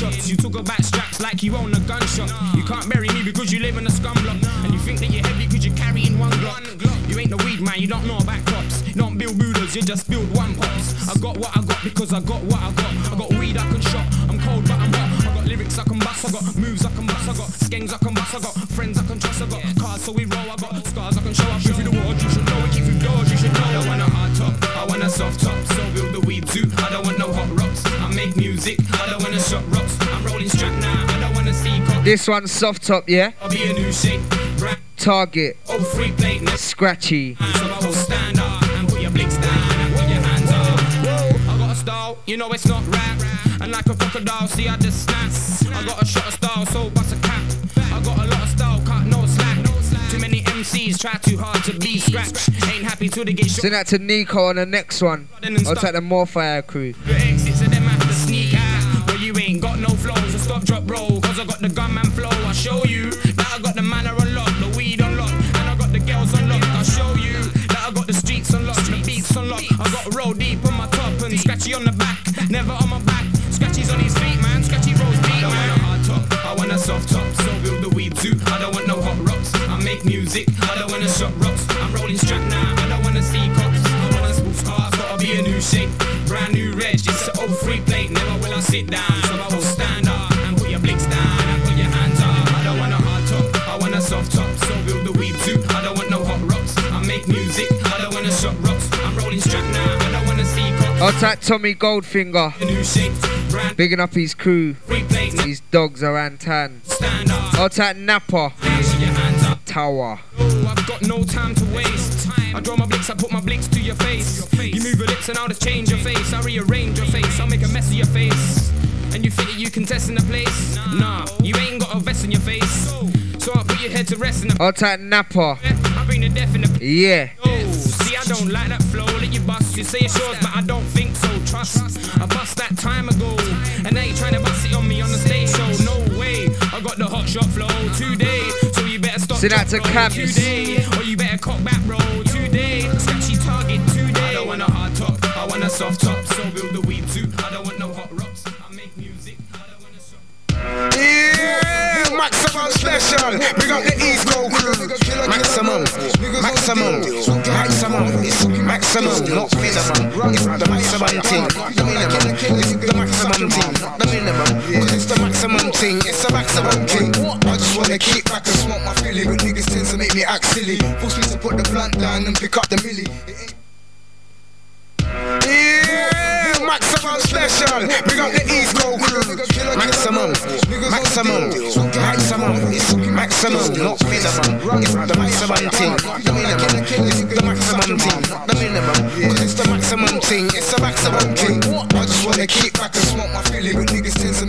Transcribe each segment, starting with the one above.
gunshots. You talk about straps like you own a gunshot. You can't bury me because you live in a scum block. And you think that you're heavy because you're carrying one Glock. You ain't the weed man, you don't know about crops. You don't build Buddhas, you just build one pops. I got what I got because I got what I got. I got weed I can shot. I'm cold but I'm hot. I got lyrics I can bust. I got moves I can bust. I got skangs I can bust. I got friends I can trust. I got cars so we roll. I got scars I can show. I shoot through the world, you should know. I keep through doors, you should know. I want a hard top, I want a soft top. Hands up. Whoa, I got a style, you know it's not rap. And like a crocodile, see I just snap. I got a shot of style, so bust a cap. I got a lot of style, cut no slack. Too many MCs try too hard to be scratched. Ain't happy till they get shot. Send that to Nico on the next one. I'll take the Morfire crew. Your exits and them have to sneak out. But you ain't got no flow, so stop, drop, roll. Scratchy on the back, never on my back. Scratchy's on his feet, man. Scratchy rolls deep, I don't want a hard top, I want a soft top. So build the weed too. I don't want no hot rocks. I make music, I don't wanna shot rocks. I'm rolling strap now, I don't wanna see cops. I wanna sports cars, gotta be a new shape, brand new reg. It's an old free plate, never will I sit down. See cops. I'll take Tommy Goldfinger. A new shape, brand Bigging up his crew. His dogs are Antan. stand up. I'll take Napa. Put your hands up. Tower. Oh, I've got no time to waste. I draw my blicks, I put my blicks to your face. You move your lips and I'll just change your face. I rearrange your face, I'll make a mess of your face. And you think that you can test in the place? Nah, you ain't got a vest in your face. So I'll put your head to rest in the I'll take Napa. I bring the death in the Yeah. Oh, see, I don't like that flow. Let you bust. You say it's yours, but I don't think so. Trust. I bust that time ago, and now you trying to bust it on me on the stage show. No way. I got the hot shot flow today, so you better stop. Send that drop, to roll today, or you better cock back bro. today. Scratchy target today. I don't want a hard top. I want a soft top. So build the weed too. I don't want no hot rocks. I make music. I don't want a shot. Yeah, maximum special. Big up the East Coast crew. Maximum, maximum, maximum. It's maximum, not minimum. It's the maximum thing, the minimum. It's the maximum thing, the minimum. Cause it's the maximum thing, it's the maximum thing. I just wanna kick back and smoke my filly, but niggas tend to make me act silly. Force me to put the blunt down and pick up the milli. Yeah, maximum special. Big up the East Coast crew. Maximum, maximum, maximum. It's maximum, not minimum. It's the maximum thing, the minimum. It's the maximum thing, the minimum. Cause it's the maximum thing, it's the maximum thing. I just wanna kick back and smoke my niggas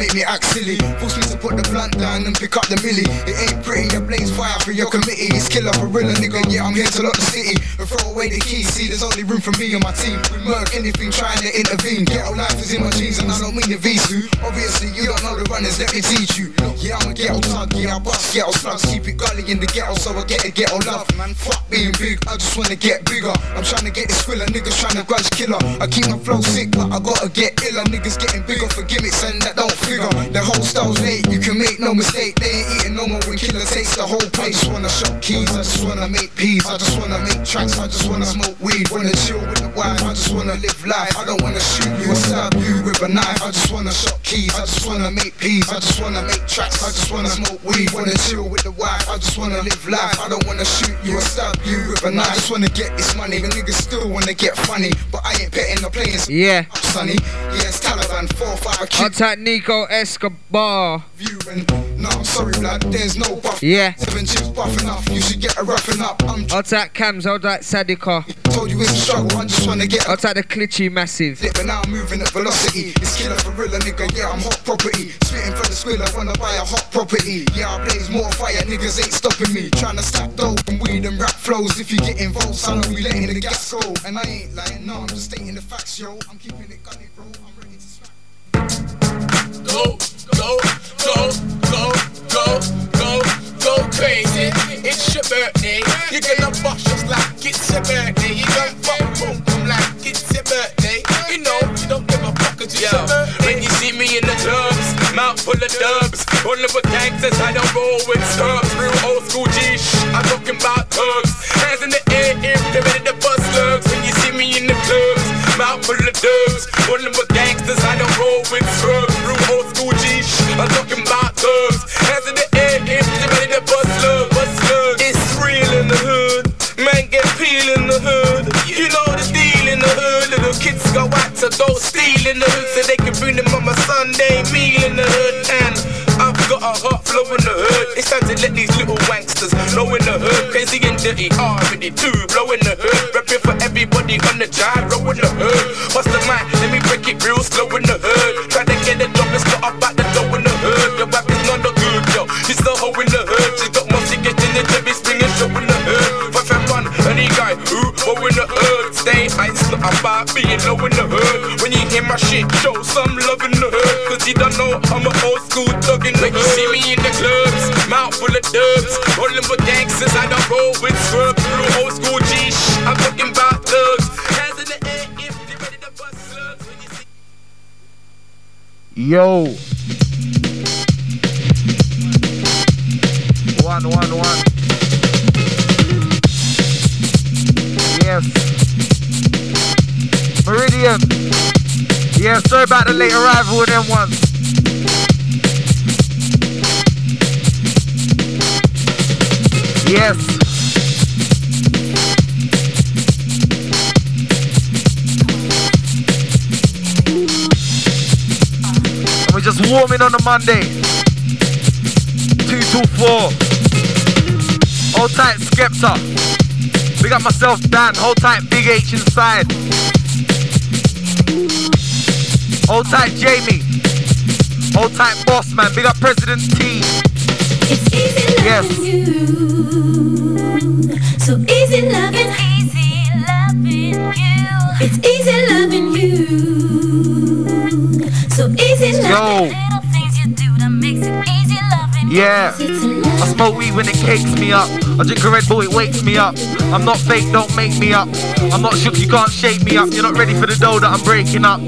make me act silly. Force me to put the blunt down and pick up the milli. It ain't pretty, I blaze fire for your committee. It's killer for real, nigga. Yeah, I'm here to lock the city and throw away the keys. See, there's only room for me and my team. We murk anything trying to intervene. Ghetto life is in my jeans, and I don't mean to Visu. Obviously, you don't know the runners, let me teach you. Yeah, I'm a ghetto thug, yeah, I bust ghetto slugs. Keep it gully in the ghetto, so I get a ghetto love. Man, fuck being big, I just wanna get bigger. I'm trying to get this thriller, niggas trying to grudge killer. I keep my flow sick, but I gotta get iller. Niggas getting bigger for gimmicks, and that don't figure. The whole style's late, you can make no mistake. They ain't eating no more when killer takes the whole plate. I just wanna shop keys, I just wanna make peas, I just wanna make tracks, I just wanna smoke weed, wanna chill with the wife, I just wanna live life. I don't wanna shoot you or stab you with a knife. I just wanna shop keys, I just wanna make peas, I just wanna make tracks, I just wanna smoke weed, wanna chill with the wife. I just wanna live life. I don't wanna shoot you or stab you with a knife. I just wanna get this money. The niggas still wanna get funny, but I ain't betting the playing. Yeah. Sonny, yeah, it's Taliban, four five. I keep Nico Escobar. viewing. No, I'm sorry, blood. There's no buff. Yeah. Seven chips buff enough. You should get a roughing up. I'm I'll take Cams. I'll take Sadika. told you it's a struggle. I just wanna get I'll take the Glitchy Massive. But now I'm moving at velocity. It's killer for real, nigga. Yeah, I'm hot property. Spitting for the squill, I wanna buy a hot property. Yeah, I blaze more fire, niggas ain't stopping me. Tryna stack dope and weed and rap flows. If you get involved, son, be letting the gas go. And I ain't lying, no, I'm just stating the facts, yo. I'm keeping it gunny, bro. Go, go, go, go, go, go, go crazy. It's your birthday. You're gonna bust just like it's your birthday. You gon' fuck boom boom like it's your birthday. You know you don't give a fuck 'cause it's your birthday. When you see me in the clubs, mouth full of dubs. Only with gangsters, I don't roll with stubs. Real old school G I'm talking about thugs. Hands in the air, if they're ready to bust slugs. When you see me in the clubs, mouth full of dubs. Only with gangsters, I don't roll with scrubs. G I'm talking thugs. Hands in the air, ready to bust slugs. It's real in the hood. Man get peel in the hood. You know the deal in the hood. Little kids go out to go steal in the hood so they can bring them on my Sunday meal in the hood. And I've got a hot flow in the hood. It's time to let these little wanksters know in the hood. Crazy and dirty, already too. Blow in the hood. Repping for everybody on the job. Roll in the hood. What's the mind? Let me break it real slow in the hood. Try to get the dog, let's go up at She's the hoe in the hood. She got more tickets in the Jerry Springer show in the hood. Five and one, any guy who, oh in the hood. Stay high, it's not about being low in the hood. When you hear my shit, show some love in the hood. Cause you don't know I'm an old school thug in the hood. When you see me in the clubs, mouth full of dubs. All them with gangsters, I don't roll with scrubs. Through old school G, I'm talking about thugs. Hands in the air if they ready to bust slugs. When you see Yo. One, one, one. Yes. Meridian. Yeah, sorry about the late arrival of them ones. Yes. And we're just warming on a Monday. Two till four. Hold tight, Skepta. We got myself, Dan. Hold tight, Big H inside. Hold tight, Jamie. Hold tight, Boss Man. Big up President T. It's easy loving Yes. you. So easy loving. Easy loving you. It's easy loving you. So easy Yo. loving. Little Yeah. I smoke weed when it cakes me up. I drink a Red Bull, it wakes me up. I'm not fake, don't make me up. I'm not shook, you can't shake me up. You're not ready for the dough that I'm breaking up.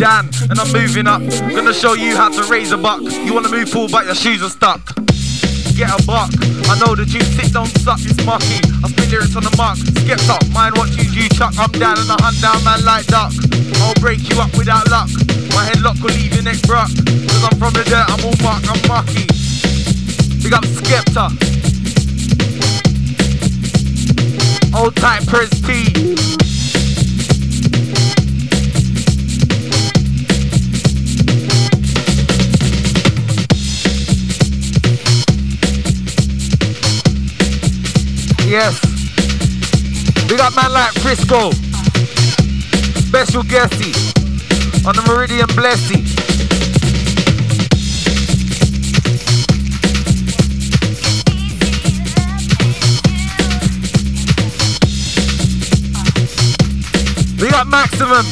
Dan, and I'm moving up. Gonna show you how to raise a buck. You wanna move forward, but your shoes are stuck. Get a buck. I know the juice sit don't suck, it's mucky. I spit lyrics on the mark. Skepta, mind what you chuck. I'm down and I hunt down man like duck. I'll break you up without luck. My headlock will leave your neck broke. Cause I'm from the dirt, I'm all muck, I'm mucky. Big up Skepta. Old tight Press T. Yes. Big up man like Frisco. Special guesty on the Meridian Blessy. Big up Maximum.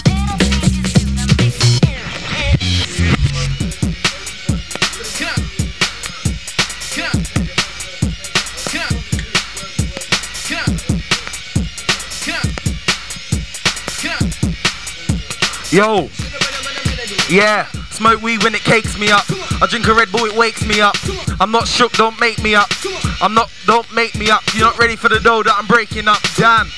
Yo. Yeah, smoke weed when it cakes me up. I drink a Red Bull, it wakes me up. I'm not shook, don't make me up. I'm not, don't make me up. You're not ready for the dough that I'm breaking up. Damn.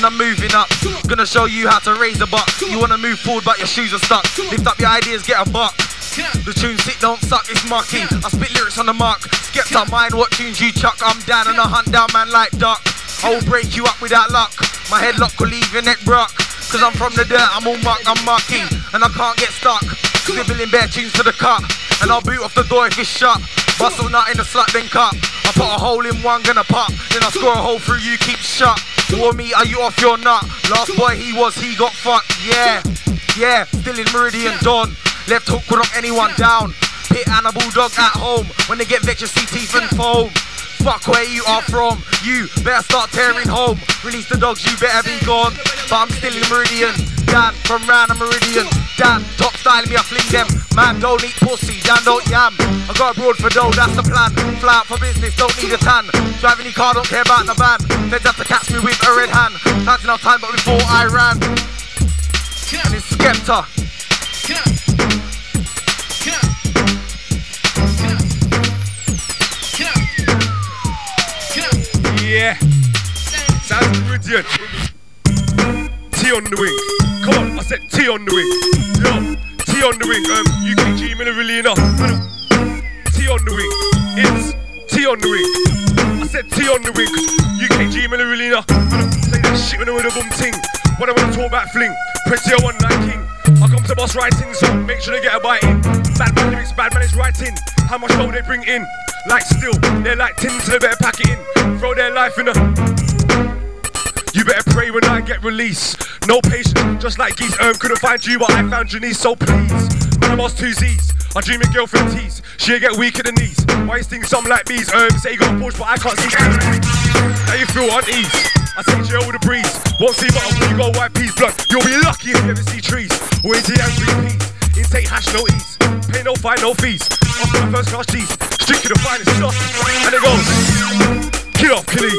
And I'm moving up. Gonna show you how to raise the buck. You wanna move forward, but your shoes are stuck. Lift up your ideas, get a buck. The tune sit don't suck, it's mucky. I spit lyrics on the mark. Skepta, mind what tunes you chuck. I'm down and I hunt down man like duck. I will break you up without luck. My headlock will leave your neck broke. Cause I'm from the dirt, I'm all muck, I'm mucky. And I can't get stuck. Scribbling bare tunes to the cut. And I'll boot off the door if it's shut. Bustle nut in the slut, then cut. I put a hole in one, gonna pop. Then I score a hole through you, keep shut. War me, are you off your nut? Last boy he was, he got fucked. Yeah, yeah, still in Meridian Dawn. Left hook will knock anyone down. Pit and a bulldog at home. When they get vexed, you see teeth and foam. Fuck where you are from. You better start tearing home. Release the dogs, you better be gone. But I'm still in Meridian. Dan from round Meridian. Dan, top style me, I fling them. Man, don't eat pussy, Dan don't yam. I got broad for dough, that's the plan. Fly out for business, don't need a tan. Drive any car, don't care about the van. They'd have to catch me with a red hand. That's enough time, but before I ran. And it's Skepta. Yeah, sounds brilliant. T on the wing. Come on, I said T on the wing. Yo, T on the wing. Um, UKG enough. T on the wing. It's T on the wing. I said T on the wing. UKG enough. Play that shit when I'm with a boom ting. When I wanna talk about fling. Prince here one night king. I come to boss writing, so make sure they get a bite in. Bad man lyrics, bad man is writing. How much flow they bring in? Like still, they're like tin, so they better pack it in. Throw their life in a. You better pray when I get released. No patience, just like geese. Um, couldn't find you, but I found Janice, so please. Man, I lost two Z's. I dream of girlfriend tease. She'll get weak in the knees. Why you think some like bees? Um, say you got a Porsche, but I can't see. Now you feel unease. I take jail with a breeze. Won't see but when you go white peas blood. You'll be lucky if you ever see trees. Or into the angry peas. Intake hash, no ease. Pay no fine, no fees. Off my first class cheese. Strict to the finest stuff. And it goes. Kill off, Killy.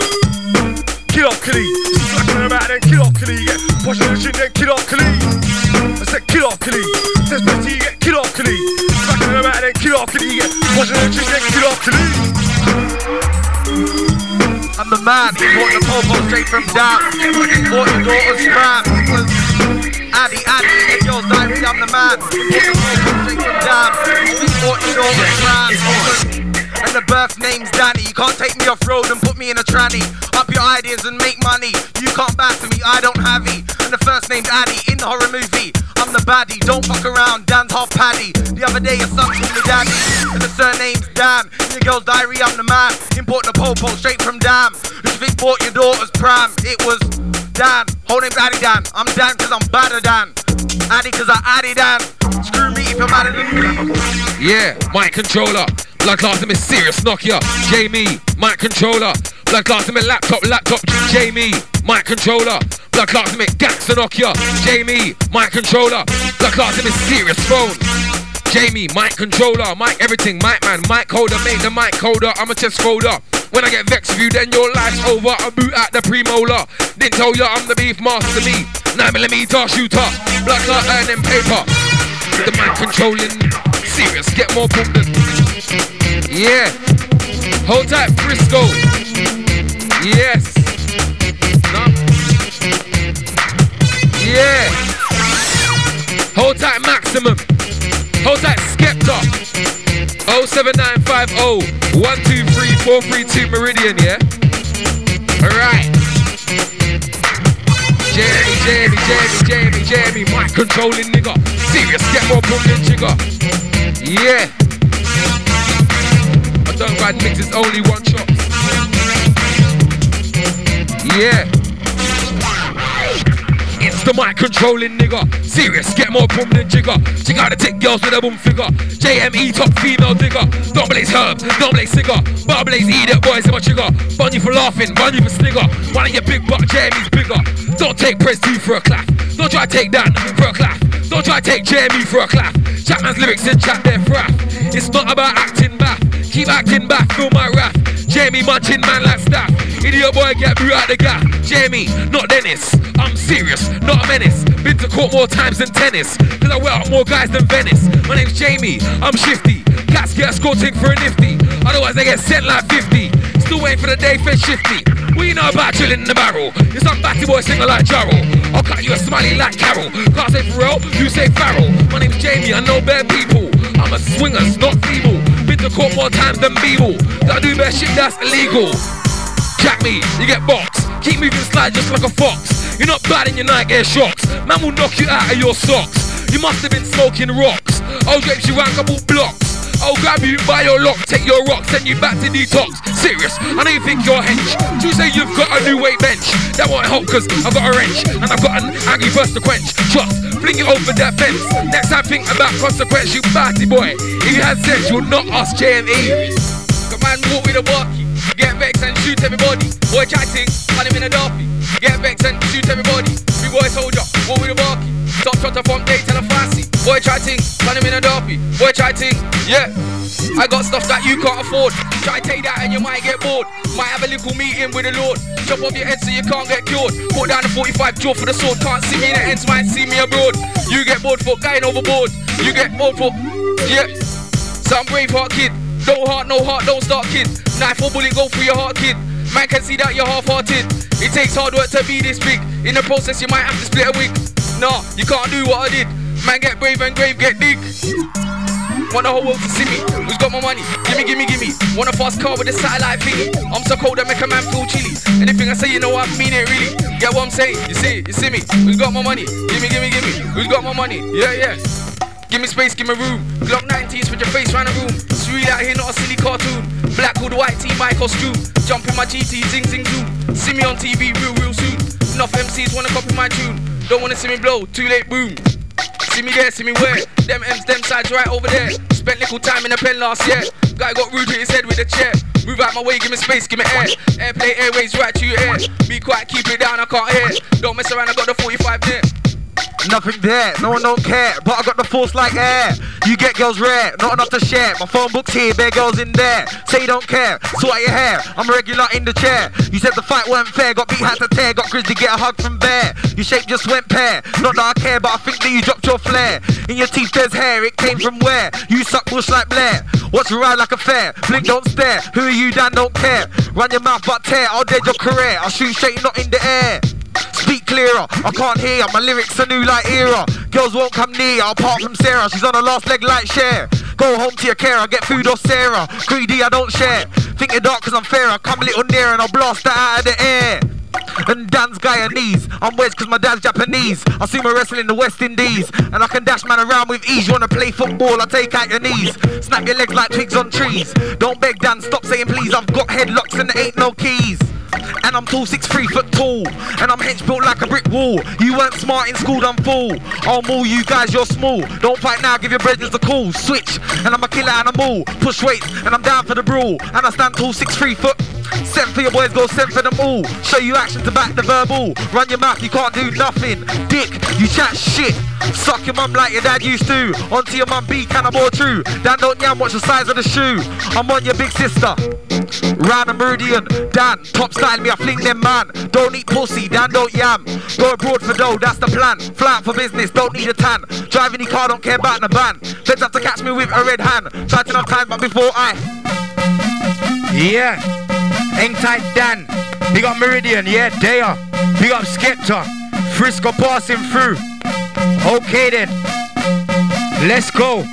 Kill off, Killy. Slacking about then kill Killy. You get pushing the chin, then kill off, Killy. I said kill off, Killy. Says Betty, you get off, Killy. Slacking about then kill Killy. You get pushing the chin, then kill off, Killy. I'm the man, bought the popo straight from down. Bought your daughter's spam. Addy, Addy, and yours diary, I'm the man. Bought the popo straight from down. Bought your daughter's spam. And the birth name's Danny. You can't take me off road and put me in a tranny. Up your ideas and make money. You can't to me, I don't have it. And the first name's Addy in the horror movie. I'm the baddie, don't fuck around, Dan's half paddy. The other day your son called me daddy. And the surname's Dam. In your girl's diary, I'm the man. Import the popo straight from Dam. Who you think bought your daughter's pram? It was Dan. Whole name's Addy Dan. I'm Dan cause I'm badder Dan. Addy cause I Addy Dan. Screw me if you're madder than me. Yeah, mic controller. Blood clot me serious Nokia. Jamie, mic controller. Blood clot me laptop, laptop. Jamie, mic controller. Clot me gangster Nokia. Jamie, mic controller. Blood clot me serious phone. Jamie, mic controller, mic everything, mic man, mic holder, make the mic holder, I'm a chest folder. When I get vexed with you, then your life's over. I boot out the premolar. Didn't tell ya I'm the beef master, me. 9 millimeter shooter, blood clot earning paper. The mic controlling, serious, get more boom. Yeah. Hold tight, Frisco. Yes. No. Yeah. Hold tight, Maximum. Hold tight, Skepta. 07950 123432 Meridian, yeah? Alright. Jamie, Jamie, Jamie, Jamie, Jamie, my controlling nigga. Serious, get more boom than jigger. Yeah. I don't mixes, only one shot. Yeah. The mic controlling nigga. Serious, get more boom than jigger. She gotta take girls with a boom figure. JME top female digger. Don't blaze herb, don't blaze cigar. Bar blaze idiot boys in my trigger. Bun for laughing, bun for snigger. One of your big butt JME's bigger. Don't take press two for a clap. Don't try take Dan for a clap. Don't try take JME for a clap. Chapman's lyrics in chat their fraff. It's not about acting back. Keep acting back, feel my wrath. Jamie munching man like staff. Idiot boy get through out the gap. Jamie, not Dennis. I'm serious, not a menace. Been to court more times than tennis. Cause I wear out more guys than Venice. My name's Jamie, I'm shifty. Cats get escorting for a nifty. Otherwise they get sent like 50. Still waiting for the day for shifty. We know about drilling in the barrel? You're some batty boy singer like Jarrell. I'll cut you a smiley like Carol. Can't say Pharrell, you say Farrell. My name's Jamie, I know bare people. I'm a swingers, not feeble. Been to court more times than Beeble. Gotta do bare shit that's illegal. Jack me, you get boxed. Keep moving slide just like a fox. You're not bad in your Nike Air shocks. Man will knock you out of your socks. You must have been smoking rocks. I'll drape you around couple blocks. I'll grab you by your lock, take your rock, send you back to detox. Serious, I know you think you're hench. You say you've got a new weight bench. That won't help cause I've got a wrench and I've got an angry burst to quench. Trust, fling it over that fence. Next time think about consequence, you batty boy. If you had sense, you'll not ask JME. Man walk with a walkie. Get vexed and shoot everybody. Boy chatting, find him in a darky. Get vexed and shoot everybody. Big boy soldier, walk with a walkie. Top trotter from gate and a fancy. Boy chatting, find him in a darky. Boy chatting, yeah. I got stuff that you can't afford. Try take that and you might get bored. Might have a little meeting with the Lord. Chop off your head so you can't get cured. Put down the 45 jaw for the sword. Can't see me in the ends, might see me abroad. You get bored for going overboard. You get bored for, yeah. Some brave heart kid. No heart, no heart, don't start kid. Knife or bullet go through your heart kid. Man can see that you're half-hearted. It takes hard work to be this big. In the process, you might have to split a wig. Nah, you can't do what I did. Man, get brave and grave, get dig. Want the whole world to see me. Who's got my money? Gimme, gimme, gimme. Want a fast car with a satellite thingy. I'm so cold I make a man feel chilly. Anything I say, you know I mean it really. Get what I'm saying? You see, you see me. Who's got my money? Gimme, gimme, gimme. Who's got my money? Yeah, yeah. Give me space, give me room. Glock 19s with your face round the room. Sweet out here, not a silly cartoon. Black hood, white tee, my costume. Jump in my GT, zing, zing, zoom. See me on TV real, real soon. Enough MCs wanna copy my tune. Don't wanna see me blow, too late, boom. See me there, see me where? Them M's, them sides right over there. Spent little time in the pen last year. Guy got rude, hit his head with a chair. Move out my way, give me space, give me air. Airplay airways right to your ear. Be quiet, keep it down, I can't hear. Don't mess around, I got the 45 there. Nothing there, no one don't care, but I got the force like air. You get girls rare, not enough to share. My phone book's here, bare girls in there. Say you don't care, out your hair. I'm a regular in the chair. You said the fight weren't fair, got beat had to tear, got grizzly get a hug from bear. Your shape just went pear. Not that I care, but I think that you dropped your flair. In your teeth there's hair, it came from where? You suck bush like Blair. Watch you ride like a fair. Blink, don't stare. Who are you, Dan? Don't care. Run your mouth, but tear. I'll dead your career. I'll shoot straight, not in the air. Speak clearer, I can't hear. My lyrics are new like era. Girls won't come near, apart from Sarah. She's on her last leg like share. Go home to your care, I get food or Sarah. Greedy, I don't share. Think you're dark cause I'm fairer. Come a little nearer and I'll blast that out of the air. And Dan's Guyanese. I'm West cause my dad's Japanese. I see my wrestling in the West Indies. And I can dash man around with ease. You wanna play football, I take out your knees. Snap your legs like twigs on trees. Don't beg Dan, stop saying please. I've got headlocks and there ain't no keys. And I'm tall, six, three foot tall. And I'm hench built like a brick wall. You weren't smart in school, I'm full. I'll maul you guys, you're small. Don't fight now, give your brothers the call. Switch, and I'm a killer animal. Push weights, and I'm down for the brawl. And I stand tall, six, three foot. Send for your boys, go send for them all. Show you action to back the verbal. Run your mouth, you can't do nothing. Dick, you chat shit. Suck your mum like your dad used to. Onto your mum, be cannibal true. Dan don't yam, watch the size of the shoe. I'm on your big sister. Round a meridian, Dan, top style me, I fling them man. Don't eat pussy, Dan don't yam. Go abroad for dough, that's the plan. Fly for business, don't need a tan. Drive any car, don't care about the ban. Feds have to catch me with a red hand. Tried enough time, but before I. Yeah, hang tight Dan. Big up Meridian, yeah, they are. Big up Skepta. Frisco passing through. Okay then. Let's go.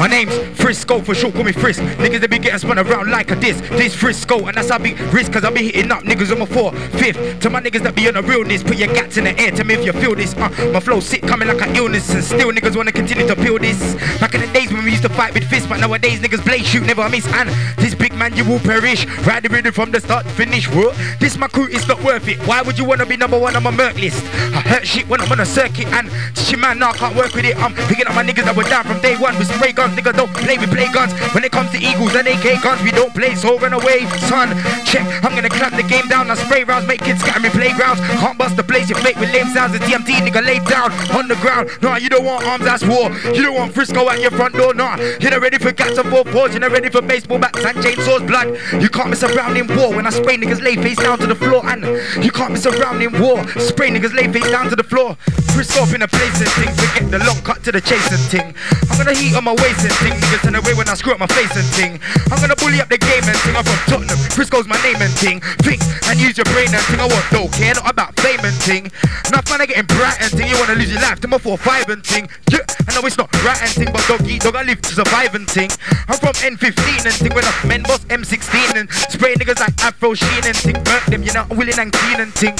My name's Frisco for sure, call me Frisk. Niggas they be getting spun around like a disc. this Frisco, and that's how big risk, cause I be hitting up niggas on my four, fifth. To my niggas that be on the realness, put your gats in the air to me if you feel this. Uh, my flow sick, coming like an illness, and still niggas wanna continue to peel this. Back in the days when we used to fight with fists, but nowadays niggas blade shoot, never miss. And this big man, you will perish. Ride the rhythm from the start to finish. What? This my crew, it's not worth it. Why would you wanna be number one on my merc list? I hurt shit when I'm on a circuit, and shit man, now I can't work with it. I'm picking up my niggas that were down from day one with spray guns. Niggas don't play with play guns. When it comes to Eagles and AK guns, we don't play, so run away, son. Check, I'm gonna clamp the game down. I spray rounds, make kids scatter me playgrounds. Can't bust the place, you fake with lame sounds. The TMT nigga laid down on the ground. Nah, you don't want arms, that's war. You don't want Frisco at your front door, nah. You're not ready for cats and four paws. You're not ready for baseball bats and chainsaws, blood. You can't miss a round in war. When I spray niggas lay face down to the floor, and you can't miss a round in war. Spray niggas lay face down to the floor. Frisco up in a place and thing. Forget the long cut to the chasing thing. I'm gonna heat on my waist and thing. Niggas turn away when I screw up my face and ting. I'm gonna bully up the game and ting. I'm from Tottenham, Frisco's my name and ting. Think and use your brain and ting. I want no care, not about fame and ting. Not fun, I getting bright and ting. You wanna lose your life to my 4 5 and ting. Yeah, I know it's not right and ting, but dog eat, dog, I live to survive and ting. I'm from N15 and ting. When I men boss M16 and spray niggas like Afro Sheen and ting. Burnt them, you know, I'm willing and keen and ting.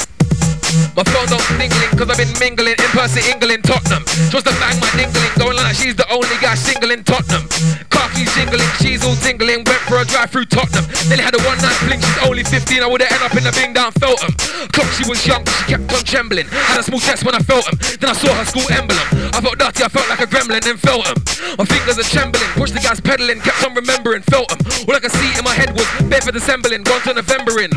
My flow don't tingling, cause I've been mingling in person, England, Tottenham. Just to bang my dingling, going like she's the only guy single in Tottenham. Keys jingling, she's all tingling, went for a drive through Tottenham. Nearly had a one night fling, she's only 15, I would've ended up in the bing down Feltham. Clock, she was young, but she kept on trembling. Had a small chest when I felt him, then I saw her school emblem. I felt dirty, I felt like a gremlin, then felt him. My fingers are trembling, pushed the gas pedaling, kept on remembering, felt him. All I could see in my head was Bedford assembling, gone to November in.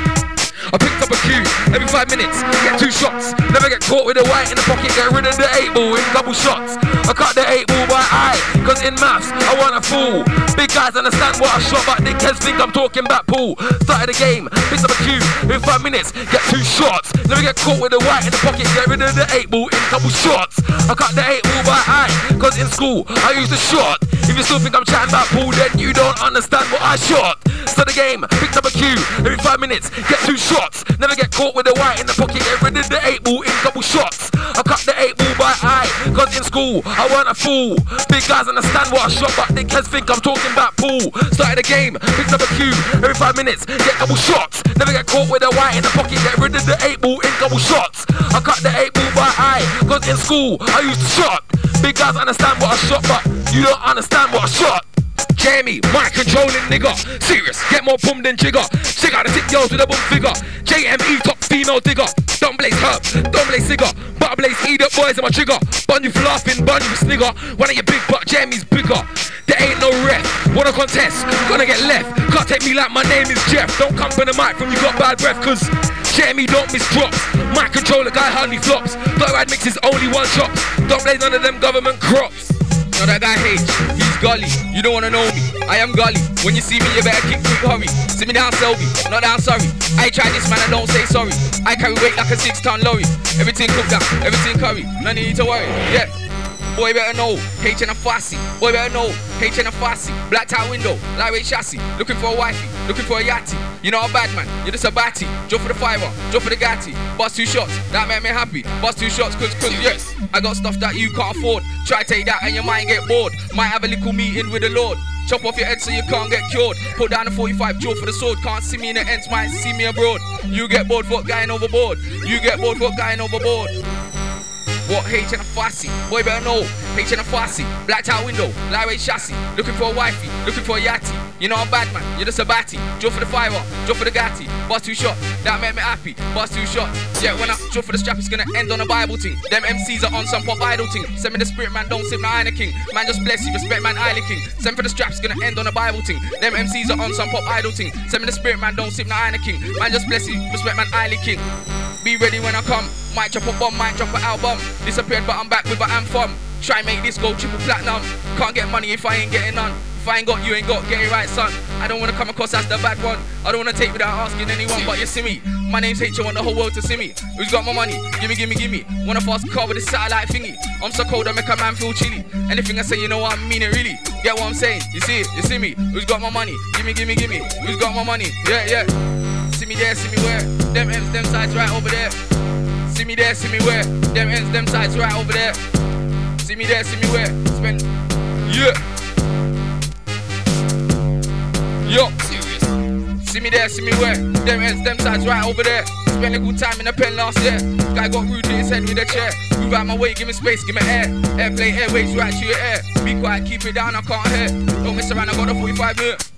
I picked up a cue every five minutes, get two shots. Never get caught with a white in the pocket, get rid of the eight ball in double shots. I cut the eight ball by eye, cause in maths, I want a fool. Big guys understand what I shot, but dickheads think I'm talking about pool. Started the game, picked up a cue in five minutes, get two shots. Never get caught with a white in the pocket, get rid of the eight ball in double shots. I cut the eight ball by eye, cause in school, I used a shot. If you still think I'm chatting about pool, then you don't understand what I shot. Start the game, picked up a cue. Every five minutes, get two shots. Never get caught with the white in the pocket, get rid of the eight ball in couple shots. I cut the eight ball by eye, cause in school I weren't a fool. Big guys understand what I shot, but dickheads think I'm talking about pool. Started the game, picked up a cue. Every five minutes, get couple shots. Never get caught with the white in the pocket, get rid of the eight ball in couple shots. I cut the eight ball by eye, cause in school I used to shot. Big guys understand what I shot, but you don't understand what I shot. Jamie, my controlling nigga. Serious, get more boom than jigger. She got the thick girls with a boom figure. JME top female digger. Don't blaze herb, don't blaze cigar. But blaze eat up boys in my trigger. Bun you for laughing, bun you for snigger. One of your big butt, Jamie's bigger. There ain't no ref. Wanna contest, gonna get left. Can't take me like my name is Jeff. Don't come from the mic from you got bad breath, cause Jamie don't miss drops. My controller guy hardly flops. Fluoride mixes only one chops. Don't blaze none of them government crops. Now that guy H, he's gully. You don't wanna know me. I am gully. When you see me, you better kick quick hurry. See me down Selby, not down sorry. I try this man, I don't say sorry. I carry weight like a six ton lorry. Everything cooked up, everything curry. No need to worry. Yeah. Boy better know, H and a fussy. Boy better know, H and a fussy. Black tie window, lightweight chassis. Looking for a wifey, looking for a yachty. You know a bad man, you're just a batty. Jump for the fiver, jump for the gatti. Bust two shots, that made me happy. Bust two shots, cause, cause, yes. I got stuff that you can't afford. Try take that and you might get bored. Might have a little meeting with the Lord. Chop off your head so you can't get cured. Put down a 45 jaw for the sword. Can't see me in the ends, might see me abroad. You get bored for going overboard. You get bored for going overboard. What H and a fussy? Boy better know. H and a fussy. Black tie window, lightweight chassis. Looking for a wifey, looking for a yachty. You know I'm bad man, you're just a batty. Jump for the fiver, jump for the gatti. Bust two shots, that made me happy. Bust two shots. Yeah, when I jump for the strap, it's gonna end on a Bible thing. Them MCs are on some pop idol thing. Send me the spirit man, don't sip my King. Man just bless you, respect man Isla King. Send for the straps, gonna end on a Bible thing. Them MCs are on some pop idol thing. Send me the spirit man, don't sip my King. Man just bless you, respect man Isla King. Be ready when I come. Might drop a bomb, might drop an album. Disappeared, but I'm back with an anthem. Try make this go triple platinum. Can't get money if I ain't getting none. If I ain't got, you ain't got. Get it right, son. I don't wanna come across as the bad one. I don't wanna take without asking anyone, but you see me. My name's H, I want the whole world to see me. Who's got my money? Gimme, gimme, gimme. Wanna fast car with a satellite thingy. I'm so cold, I make a man feel chilly. Anything I say, you know what I mean it really. Get what I'm saying? You see it? You see me? Who's got my money? Gimme, gimme, gimme. Who's got my money? Yeah, yeah. See me there, see me where. Them ends, them sides right over there. See me there, see me where. Them ends, them sides right over there. See me there, see me where. Spend. Yeah. Yo. Serious. See me there, see me where. Them ends, them sides right over there. Spend a good time in the pen last year. Guy got rude in his head with a chair. Move out my way, give me space, give me air. Airplay, airways right to your air. Be quiet, keep it down, I can't hear. Don't mess around, I got a 45 minute.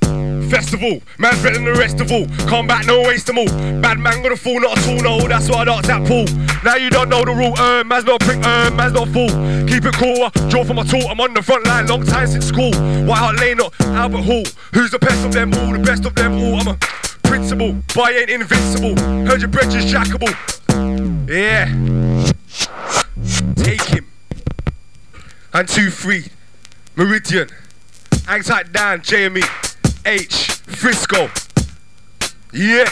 Festival, man's better than the rest of all. Come back, no waste them all. Bad man gonna fall, not at all, no. That's why I asked that pool. Now you don't know the rule, uh, man's not prick, uh, man's not fool. Keep it cool, uh, draw from my tool. I'm on the front line, long time since school. White Hart Lane, not Albert Hall. Who's the best of them all? The best of them all. I'm a principal, Boy ain't invincible. Heard your bridge is jackable. Yeah. Take him. And two, three. Meridian. Tight down, JME. H. Frisco. Yeah.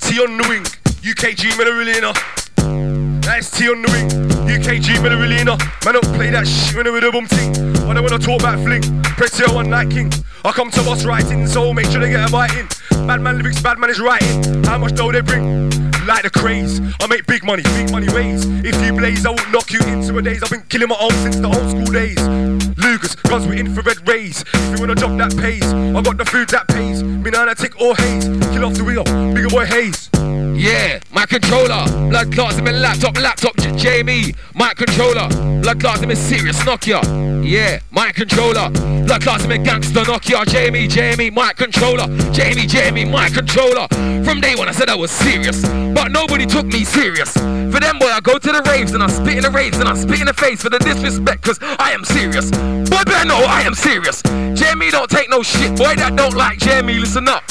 T on the wing. UKG Melarillina. That's T on the wing. UKG Melarillina. Man, don't play that shit when with a boom ting. I wanna talk about fling. Press your one night king. I come to boss writing, so make sure they get a bite in. Bad man lyrics, bad man is writing. How much dough they bring? like the craze. I make big money, big money ways. If you blaze, I will knock you into a daze. I've been killing my own since the old school days. Lugas, guns with infrared rays. If you wanna drop that pays, I got the food that pays. Banana tick or haze. Kill off the wheel, bigger boy haze. Yeah, my controller. Blood clots in my laptop, laptop, Jamie. My controller. Blood clots in my serious Nokia. Yeah, my controller. Blood clots in my gangster Nokia. Jamie, Jamie, my controller. Jamie, Jamie, my controller. From day one I said I was serious, but nobody took me serious. For them boy, I go to the raves and I spit in the raves and I spit in the face for the disrespect, cause I am serious. Boy, better know I am serious. Jamie don't take no shit, boy that don't like Jamie, listen up.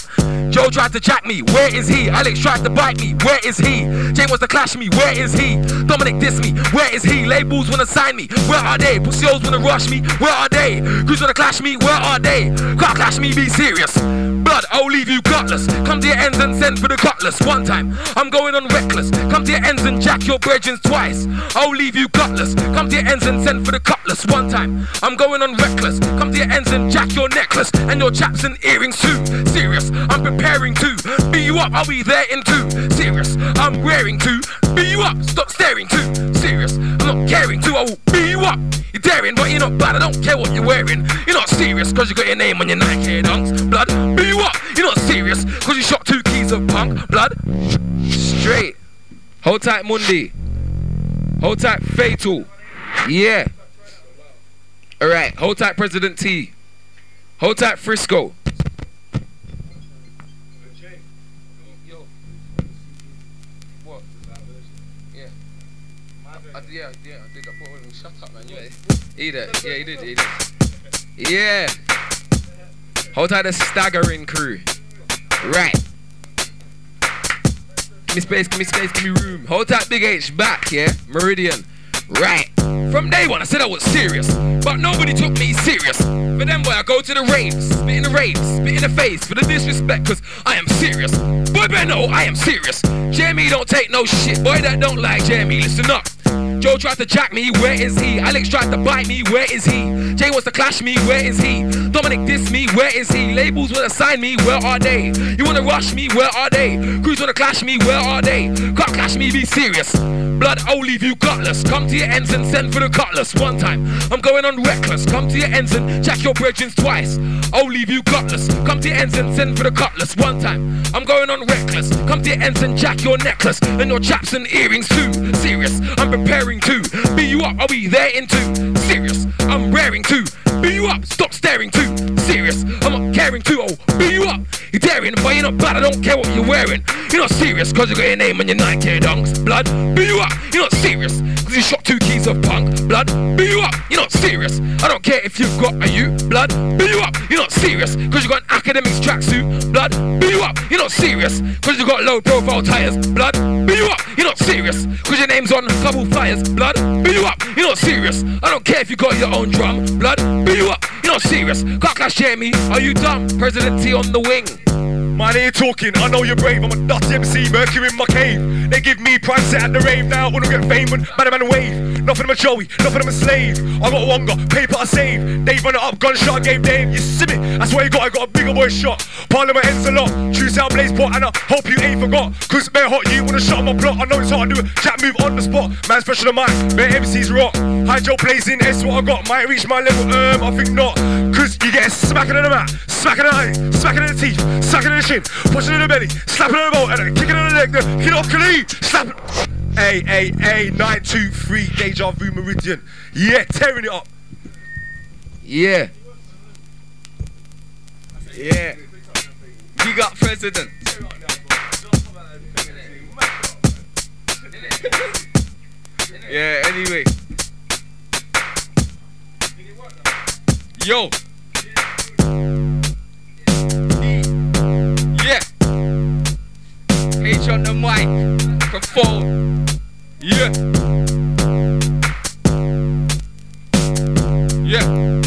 Joe tried to jack me, where is he? Alex tried to bite me, where is he? Jay wants to clash me, where is he? Dominic diss me, where is he? Labels wanna sign me, where are they? Pussios wanna rush me, where are they? Crews wanna clash me, where are they? Can't clash me, be serious. Blood, I'll leave you gutless. Come to your ends and send for the cutlass. One time, I'm going on reckless. Come to your ends and jack your brethren twice. I'll leave you gutless. Come to your ends and send for the cutlass. One time, I'm going on reckless. Come to your ends and jack your necklace and your chaps and earrings too. Serious, I'm preparing to beat you up. I'll be there in two. Serious, I'm wearing to beat you up. Stop staring too. Serious, I'm not caring to. I will beat you up. You're daring, but you're not bad. I don't care what you're wearing. You're not serious because you got your name on your Nike dunks. Blood, beat you up. You're not serious because you shot two keys of punk. Blood, straight. Hold tight, Mundi. Hold tight, Fatal. Yeah. All right. Hold tight, President T. Hold tight, Frisco. He did. Yeah, he did. He did. Yeah. Hold tight, the staggering crew. Right. Give me space, give me space, give me room. Hold tight, Big H back, yeah? Meridian. Right. From day one, I said I was serious, but nobody took me serious. But then, boy, I go to the raves, spit in the raves, spit in the face for the disrespect, cause I am serious. Boy, better know I am serious. Jamie don't take no shit. Boy, that don't like Jamie, listen up. Joe tried to jack me, where is he? Alex tried to bite me, where is he? Jay wants to clash me, where is he? Dominic diss me, where is he? Labels wanna sign me, where are they? You wanna rush me, where are they? Crews wanna clash me, where are they? Can't clash me, be serious. Blood, I'll leave you gutless. Come to your ends and send for the cutlass. One time, I'm going on reckless. Come to your ends and jack your brethren twice. I'll leave you gutless. Come to your ends and send for the cutlass. One time, I'm going on reckless. Come to your ends and jack your necklace and your chaps and earrings too. Serious, I'm preparing to beat you up. I'll be there in two. Serious, I'm raring to beat you up. Stop staring too. Serious, I'm not caring too. Oh, beat you up. You're daring, but you're not bad. I don't care what you're wearing. You're not serious because you got your name on your Nike dunks. Blood, beat you up. You're not serious because you shot two keys of punk. Blood, beat you up. You're not serious. I don't care if you've got a you. Blood, beat you up. You're not serious because you got an Akademiks tracksuit. Blood, beat you up. You're not serious because you got low profile tires. Blood, beat you up. You're not serious because your name's on a couple flyers. Blood, beat you up. You're not serious. I don't care if you got your own drum. Blood, be you up. Not serious. Can't clash Jamie. Are you dumb? President T on the wing. Man, ain't talking, I know you're brave. I'm a dusty MC, Mercury in my cave. They give me prime set at the rave now. Wanna get fame when man, man wave. Nothing of a Joey, nothing of a slave. I got Wonga, paper I save. They run it up, gunshot, gave Dave. You see me? That's what you got. I got a bigger boy shot. Parliament ends a lot. Choose out Blaze pot, and I hope you ain't forgot. Cause bare hot, you wanna shot my plot. I know it's hard to do it. Chat move on the spot. Man's on the mic, bare MC's rock. Hydro blazing, that's what I got. Might reach my level, um, I think not. Cause you get smacking in the mat, smacking in the eye, smacking in the teeth, smacking in the chin, pushing in the belly, slapping in the bolt, and then kicking in the leg, then hit off Khalid, slapping. Hey, hey, hey, 923 Deja Vu Meridian. Yeah, tearing it up. Yeah. Yeah. We got president. yeah, anyway. Yo. Yeah. H on the mic. Microphone. Yeah. Yeah.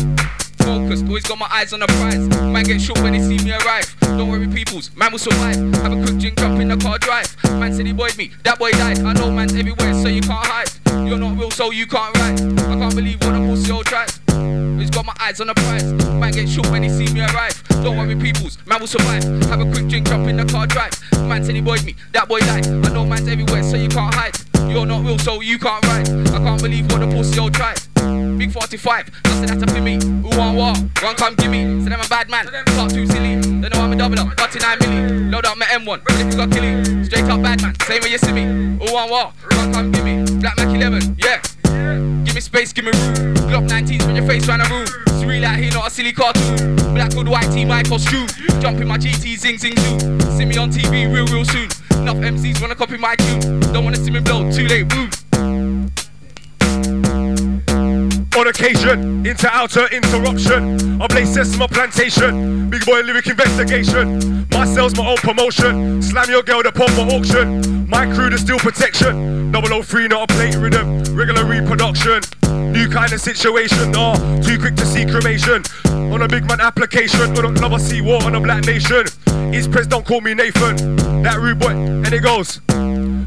Focused, always got my eyes on the prize. Man get shot when they see me arrive. Don't worry, peoples, man will survive. Have a quick drink, jump in the car, drive. Man said he boyed me, that boy died. I know man's everywhere, so you can't hide. You're not real, so you can't ride. I can't believe what a pussy old tried. He's got my eyes on the prize. Man get shook when he see me arrive. Don't worry, peoples, man will survive. Have a quick drink, jump in the car, drive. Man said he boyed me, that boy died. I know man's everywhere, so you can't hide. You're not real, so you can't ride. I can't believe what a pussy old tried. Big 45, nothing had to for me. Who want ah, what? Ah, one come give me. Said I'm a bad man, talk too silly. They know I'm a double up, 39 milli. Load up my M1, ready if you got killy. Straight up bad man, same way you see me. Who want ah, what? One come give me. Black Mac 11, yeah. Give me space, give me room. Glock 19s when your face round the room. Surreal out here, not a silly cartoon. Black hood, white tee, my costume. Jump in my GT, zing, zing, zoom. See me on TV real, real soon. Enough MCs wanna copy my tune. Don't wanna see me blow, too late, woo. On on occasion. Into outer interruption. I blaze cess my plantation. Big boy lyric investigation. My sales, my own promotion. Slam your girl, the pop for auction. My crew, the steel protection. 003, not a plate rhythm. Regular reproduction. New kind of situation, nah. Too quick to see cremation. On a big man application. I don't love, I see war on a black nation. East Press, don't call me Nathan. That rude boy, and it goes.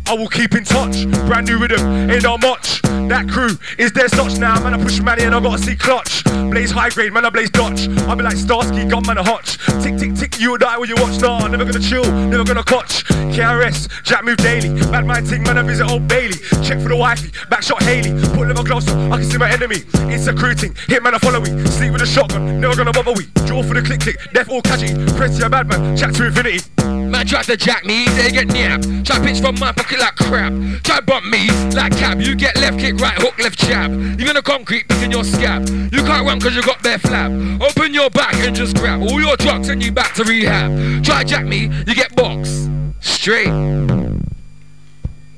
I will keep in touch. Brand new rhythm, ain't not much. That crew is their such now. Man, I push Manny and I gotta see clutch. Blaze high grade, man, I blaze Dutch. I be like Starsky, gun man, a Hutch. Tick, tick, tick, you will die when you watch. Nah, never gonna chill, never gonna clutch. KRS, Jack move daily. Bad mind ting, man, I visit Old Bailey. Check for the wifey, back shot Haley. Put level gloves on, I can see my enemy. It's recruiting, hit man, I follow me. Sleep with a shotgun, never gonna bother we. Draw for the click tick, death or catchy. Press a bad man, chat to infinity. Man try to jack me, they get napped. Try pitch from my pocket like crap. Try bump me like cab. You get left kick, right hook, left jab. Even the concrete in your scab. You can't run cause you got bare flab. Open your back and just grab all your drugs and you back to rehab. Try jack me, you get box. Straight.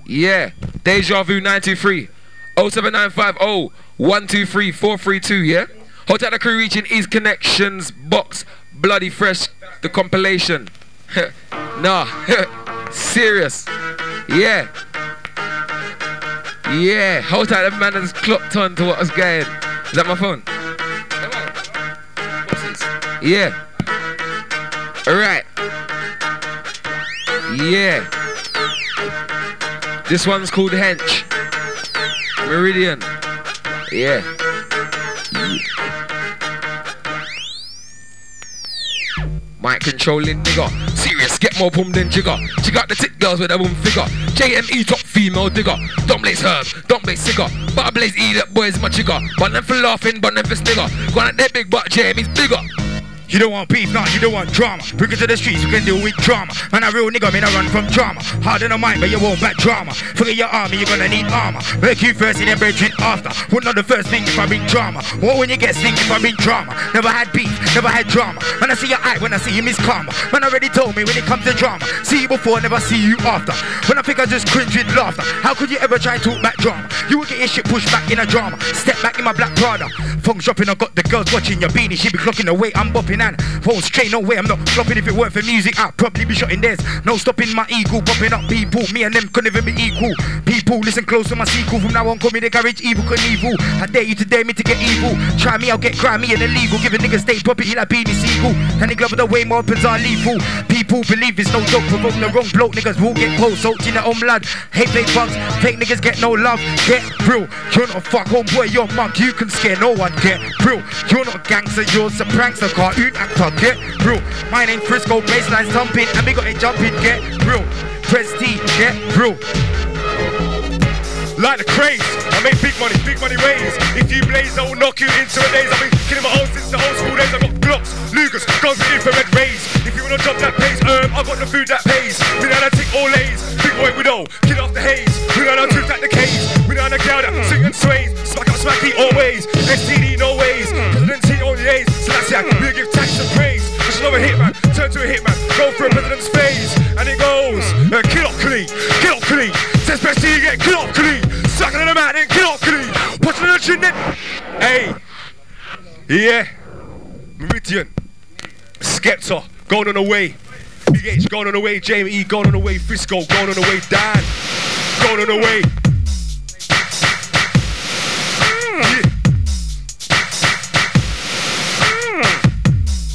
Yeah. Deja Vu 93. 07950 123 432, yeah? Hotel the crew reaching East Connections box. Bloody fresh. The compilation. nah. Serious. Yeah. Yeah. Hold tight, that man has clocked on to what I was going. Is that my phone? Yeah. Alright. Yeah. This one's called Hench. Meridian. Yeah. Mic controlling nigga. Get more boom than jigger. She got the tick girls with a boom figure. JME top female digger. Don't blaze herb, don't blaze cigar. But I blaze eat up boys my jigger. But them for laughing, but them for snigger. Gone at that big butt, JME's bigger. You don't want beef, nah, you don't want drama. Bring it to the streets, you can deal with drama. Man, a real nigga, man, I run from drama. Hard in the mind, but you won't back drama. Forget your army, you're gonna need armor. Make you first and then brethren after. Would not the first thing if I bring drama. What when you get sting if I bring drama? Never had beef, never had drama. When I see your eye, when I see you miss karma. Man already told me when it comes to drama. See you before, never see you after. When I think I just cringe with laughter. How could you ever try to talk back drama? You will get your shit pushed back in a drama. Step back in my black Prada. Phones dropping, I got the girls watching your beanie. She be clocking the way I'm bopping and straight. No way, I'm not flopping. If it weren't for music, I'd probably be shutting theirs. No stopping my ego, popping up people. Me and them couldn't even be equal. People, listen close to my sequel. From now on, call me the garage evil evil. I dare you to dare me to get evil. Try me, I'll get grimy and illegal. Give a nigga state property like Beanie Sigel. And the glove the way weapons are lethal. People believe it's no joke. Provoke the wrong bloke, niggas will get post. Soaked in their own. Hate play bugs. Fake niggas get no love. Get real. You're not fuck homeboy, you're a monk. You can scare no one. Get real. You're not gangster, you're a prankster. Cartoon actor. Get real. My name Frisco, baseline thumping. And we got it jumping. Get real. Prestige. Get real. Like the craze, I make big money, big money ways. If you blaze, I will knock you into a daze. I've been killing my own since the old school days. I got Glocks, Lugers, guns with infrared rays. If you wanna jump that pace, um, I got the food that pays. We know how to all A's. Big boy widow, kill off the haze. We know how to at the cage. We know how to gal that swing and sways. Smack up, smacky always. STD no ways. A's. So that's it. We give tax and praise. Push another hitman, turn to a hitman. Go for a president's phase. And it goes, uh, kill up clean, kill up clean. Says best you get clean. Sucking on the and kill up clean. Watching the chin then. Hey. Yeah. Meridian. Skepta. Going on the way. Big H going on the way. Jamie E going on the way. Frisco going on the way. Dan going on the way.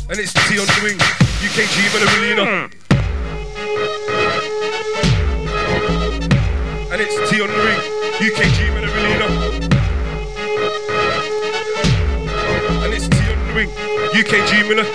And it's T on the wing. UKG Melorillina. And it's T on the ring. UKG Melorillina. And it's T on the ring. UKG Miller.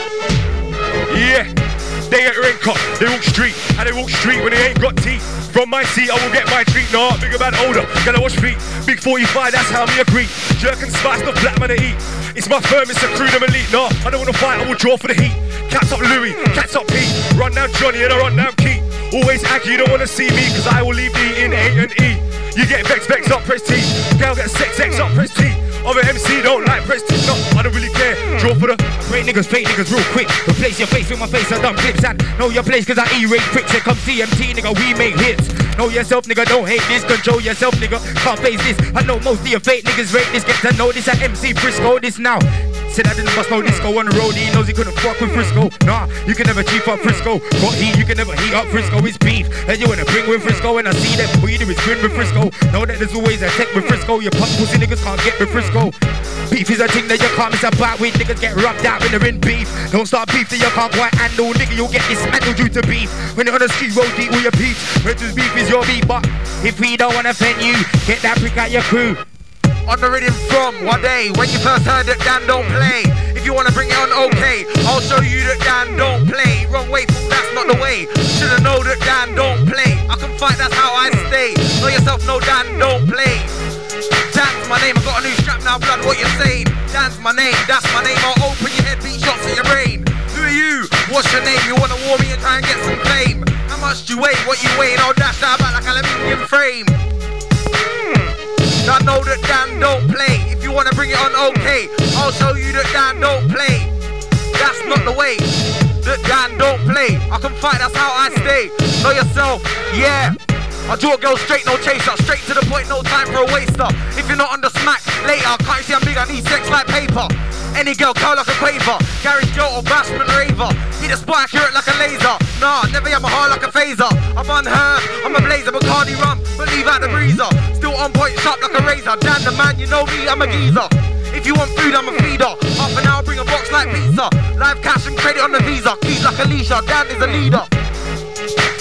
Yeah. They get rank up, they walk street, and they walk street when they ain't got teeth. From my seat, I will get my treat. Nah, bigger man older, gotta wash feet. Big 45, that's how me agree. Jerk and spice, the black man to eat. It's my firm, it's a crew, them elite. Nah, I don't wanna fight, I will draw for the heat. Cats up Louis, cats up Pete. Run down Johnny and I run down Keith. Always Aggie, you don't wanna see me, cause I will leave me in A and E. You get vex, vex up, press T. Gal get sex, X up, press T. Other MC don't like press to no, I don't really care. Draw for the Great niggas, fake niggas, real quick. Replace your face with my face, I dumb clips and know your place, cause I E-rate pricks. Here comes CMT, nigga, we make hits. Know yourself, nigga, don't hate this. Control yourself, nigga, can't face this. I know most of your fake niggas rate this. Get to know this at MC Frisco, this now. Said I didn't bust no disco on the road, he knows he couldn't fuck with Frisco. Nah, you can never chief up Frisco. Got heat, you can never heat up Frisco. It's beef. And you wanna bring with Frisco, and I see that what you do is grin with Frisco. Know that there's always a tech with Frisco. Your punk pussy niggas can't get with Frisco. Beef is a thing that you can't miss about with. Niggas get rubbed out when they're in beef. Don't start beef that you can't quite handle. Nigga, you'll get dismantled due to beef. When you're on the street, roll deep with your peeps. Rental's beef is your beef, but if we don't wanna offend you, get that prick out your crew. On the rhythm from one day when you first heard that Dan don't play. If you wanna bring it on, okay, I'll show you that Dan don't play. Wrong way, that's not the way. Should've know that Dan don't play. I can fight, that's how I stay. Know yourself, no Dan don't play. Dan's my name, I got a new strap now, blood, what you saying? Dan's my name, that's my name, I'll open your head, beat shots at your brain. Who are you? What's your name? You wanna war me and try and get some fame? How much do you weigh? What you weigh? I'll dash that back like aluminium frame. I know that Dan don't play. If you wanna bring it on, okay. I'll show you that Dan don't play. That's not the way. That Dan don't play. I can fight, that's how I stay. Know yourself, yeah. I draw a girl straight, no chaser. Straight to the point, no time for a waster. If you're not on the smack, later. Can't see I'm big? I need sex like paper. Any girl, curl like a quaver. Garage girl or bashment raver. Hit the spot accurate like a laser. Nah, never Yamaha like a phaser. I'm unheard, I'm a blazer, Bacardi rum, but leave out the breezer. Still on point, sharp like a razor. Dan the man, you know me, I'm a geezer. If you want food, I'm a feeder. Half an hour, bring a box like pizza. Live cash and credit on the visa. Keys like a Alicia, Dan is a leader.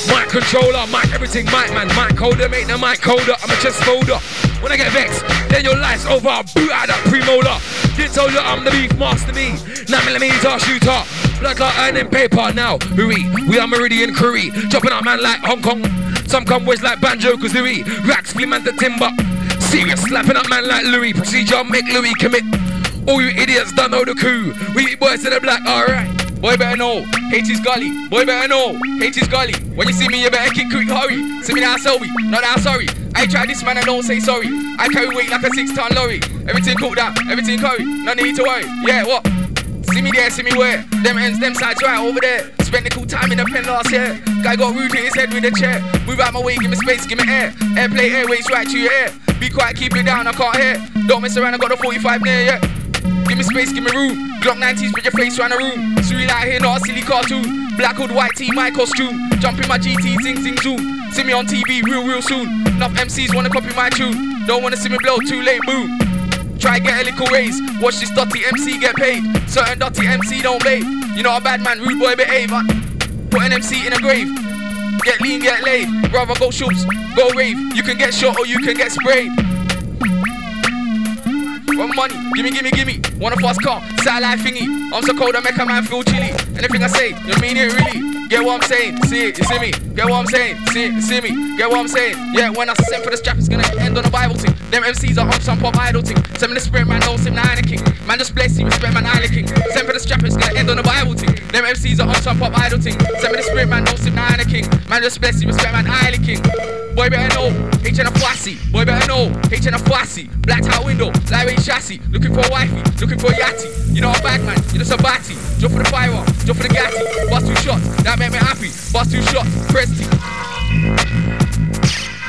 Mic controller, mic everything, mic man, mic holder, make the mic colder. I'm a chest folder. When I get vexed, then your life's over. I'll boot out that premolar. Didn't tell you I'm the beef master, me. 9 millimeter shooter. Blood clot earning paper now. Hurry, we are Meridian Curry. Dropping out man like Hong Kong. Some come west like Banjo, Louis. Racks, flim and the timber. Serious, slapping up man like Louis. Procedure, make Louis commit. All you idiots don't know the coup. We be boys to the black, alright. Boy better know, hate is gully. Boy better know, hate is gully. When you see me, you better kick quick, hurry. See me now, sorry, not that sorry. I try this man and don't say sorry. I carry weight like a six ton lorry. Everything cooked up, everything curry. No need to worry. Yeah, what? See me there, see me where? Them ends, them sides right over there. Spent the cool time in the pen last year. Guy got rude hit his head with a chair. Move out my way, give me space, give me air. Airplay airways right to your ear. Be quiet, keep it down, I can't hear. Don't mess around, I got the 45 near, yeah. Give me space, give me room. Glock 90s with your face round the room. Sweet out here, not a silly cartoon. Black hood, white tee, my costume. Jump in my GT, zing zing zoom. See me on TV real, real soon. Enough MCs wanna copy my tune. Don't wanna see me blow, too late, boom. Try get a little raise. Watch this dirty MC get paid. Certain dirty MC don't bathe. You know a bad man, rude boy behave. huh? Put an MC in a grave. Get lean, get laid. Rather go shoots, go rave. You can get shot or you can get sprayed. Money? Gimme, gimme, gimme. Want a fast car? Satellite thingy. I'm so cold I make a man feel chilly. Anything I say, you mean it really? Get what I'm saying? See it, you see me? Get what I'm saying? See it, you see me? Get what I'm saying? Yeah, when I send for the strap, it's gonna end on a Bible thing. Them MCs are on some pop idol thing. Send me the spirit, man, don't sim the King. Man, just bless you, respect man, Island King. Send for the strap, it's gonna end on a Bible thing. Them MCs are on some pop idol thing. Send me the spirit, man, don't sim the King. Man, just bless you, respect man, Island King. Boy better know, H and a fussy. Boy better know, H and a. Blacked out window, lightweight chassis. Looking for a wifey, looking for a yachty. You know a bad man, you just a batty. Jump for the fire, jump for the gatty. Bust two shots, that make me happy. Bust two shots, T.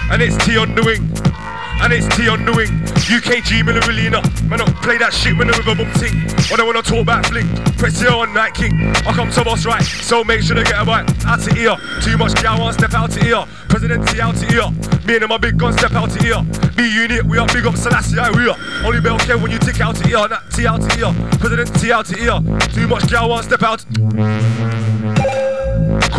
And it's T on the wing. And it's T on the wing. UKG Millerillina. Man, don't play that shit when the river bump ting. When I wanna talk about fling. Press T on Night King. I come to boss right. So make sure they get a bite. Out to ear. Too much gal want step out to ear. Presidency out to ear. Me and my big gun step out to ear. B unit, we are big up Selassie, I are. Only bell care when you tick out to ear. That T out to ear. Presidency out to ear. Too much gal want step out.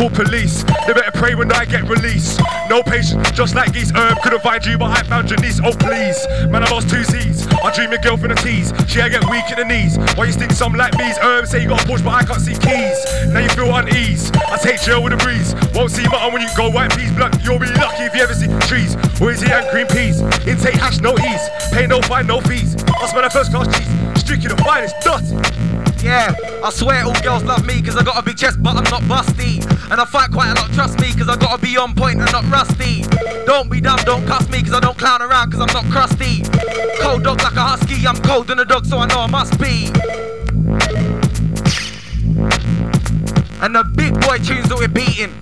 Call police, they better pray when I get released. No patience, just like geese. Um, couldn't find you, but I found niece. Oh please, man, I lost two Z's. I dream your girlfriend a tease. She I get weak in the knees. Why you think some like me's? Um, say you got a push, but I can't see keys. Now you feel unease. I take jail with a breeze. Won't see mutton when you go white peas blood. You'll be lucky if you ever see trees. Where's he and green peas? Intake hash, no ease. Pay no fine, no fees. I smell a first class cheese. Strictly the finest, dust. Yeah, I swear all girls love me cause I got a big chest but I'm not busty. And I fight quite a lot, trust me, cause I gotta be on point and not rusty. Don't be dumb, don't cuss me cause I don't clown around cause I'm not crusty. Cold dog like a husky, I'm cold than a dog so I know I must be. And the big boy tunes that we're beating.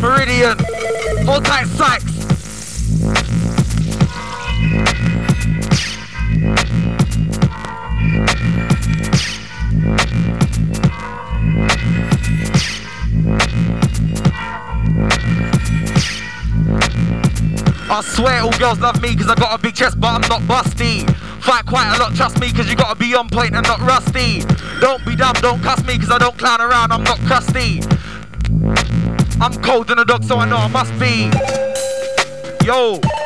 Meridian, hold tight Sykes. I swear all girls love me cause I got a big chest but I'm not busty. Fight quite a lot, trust me, cause you gotta be on point and not rusty. Don't be dumb, don't cuss me cause I don't clown around, I'm not crusty. I'm cold than a dog so I know I must be. Yo.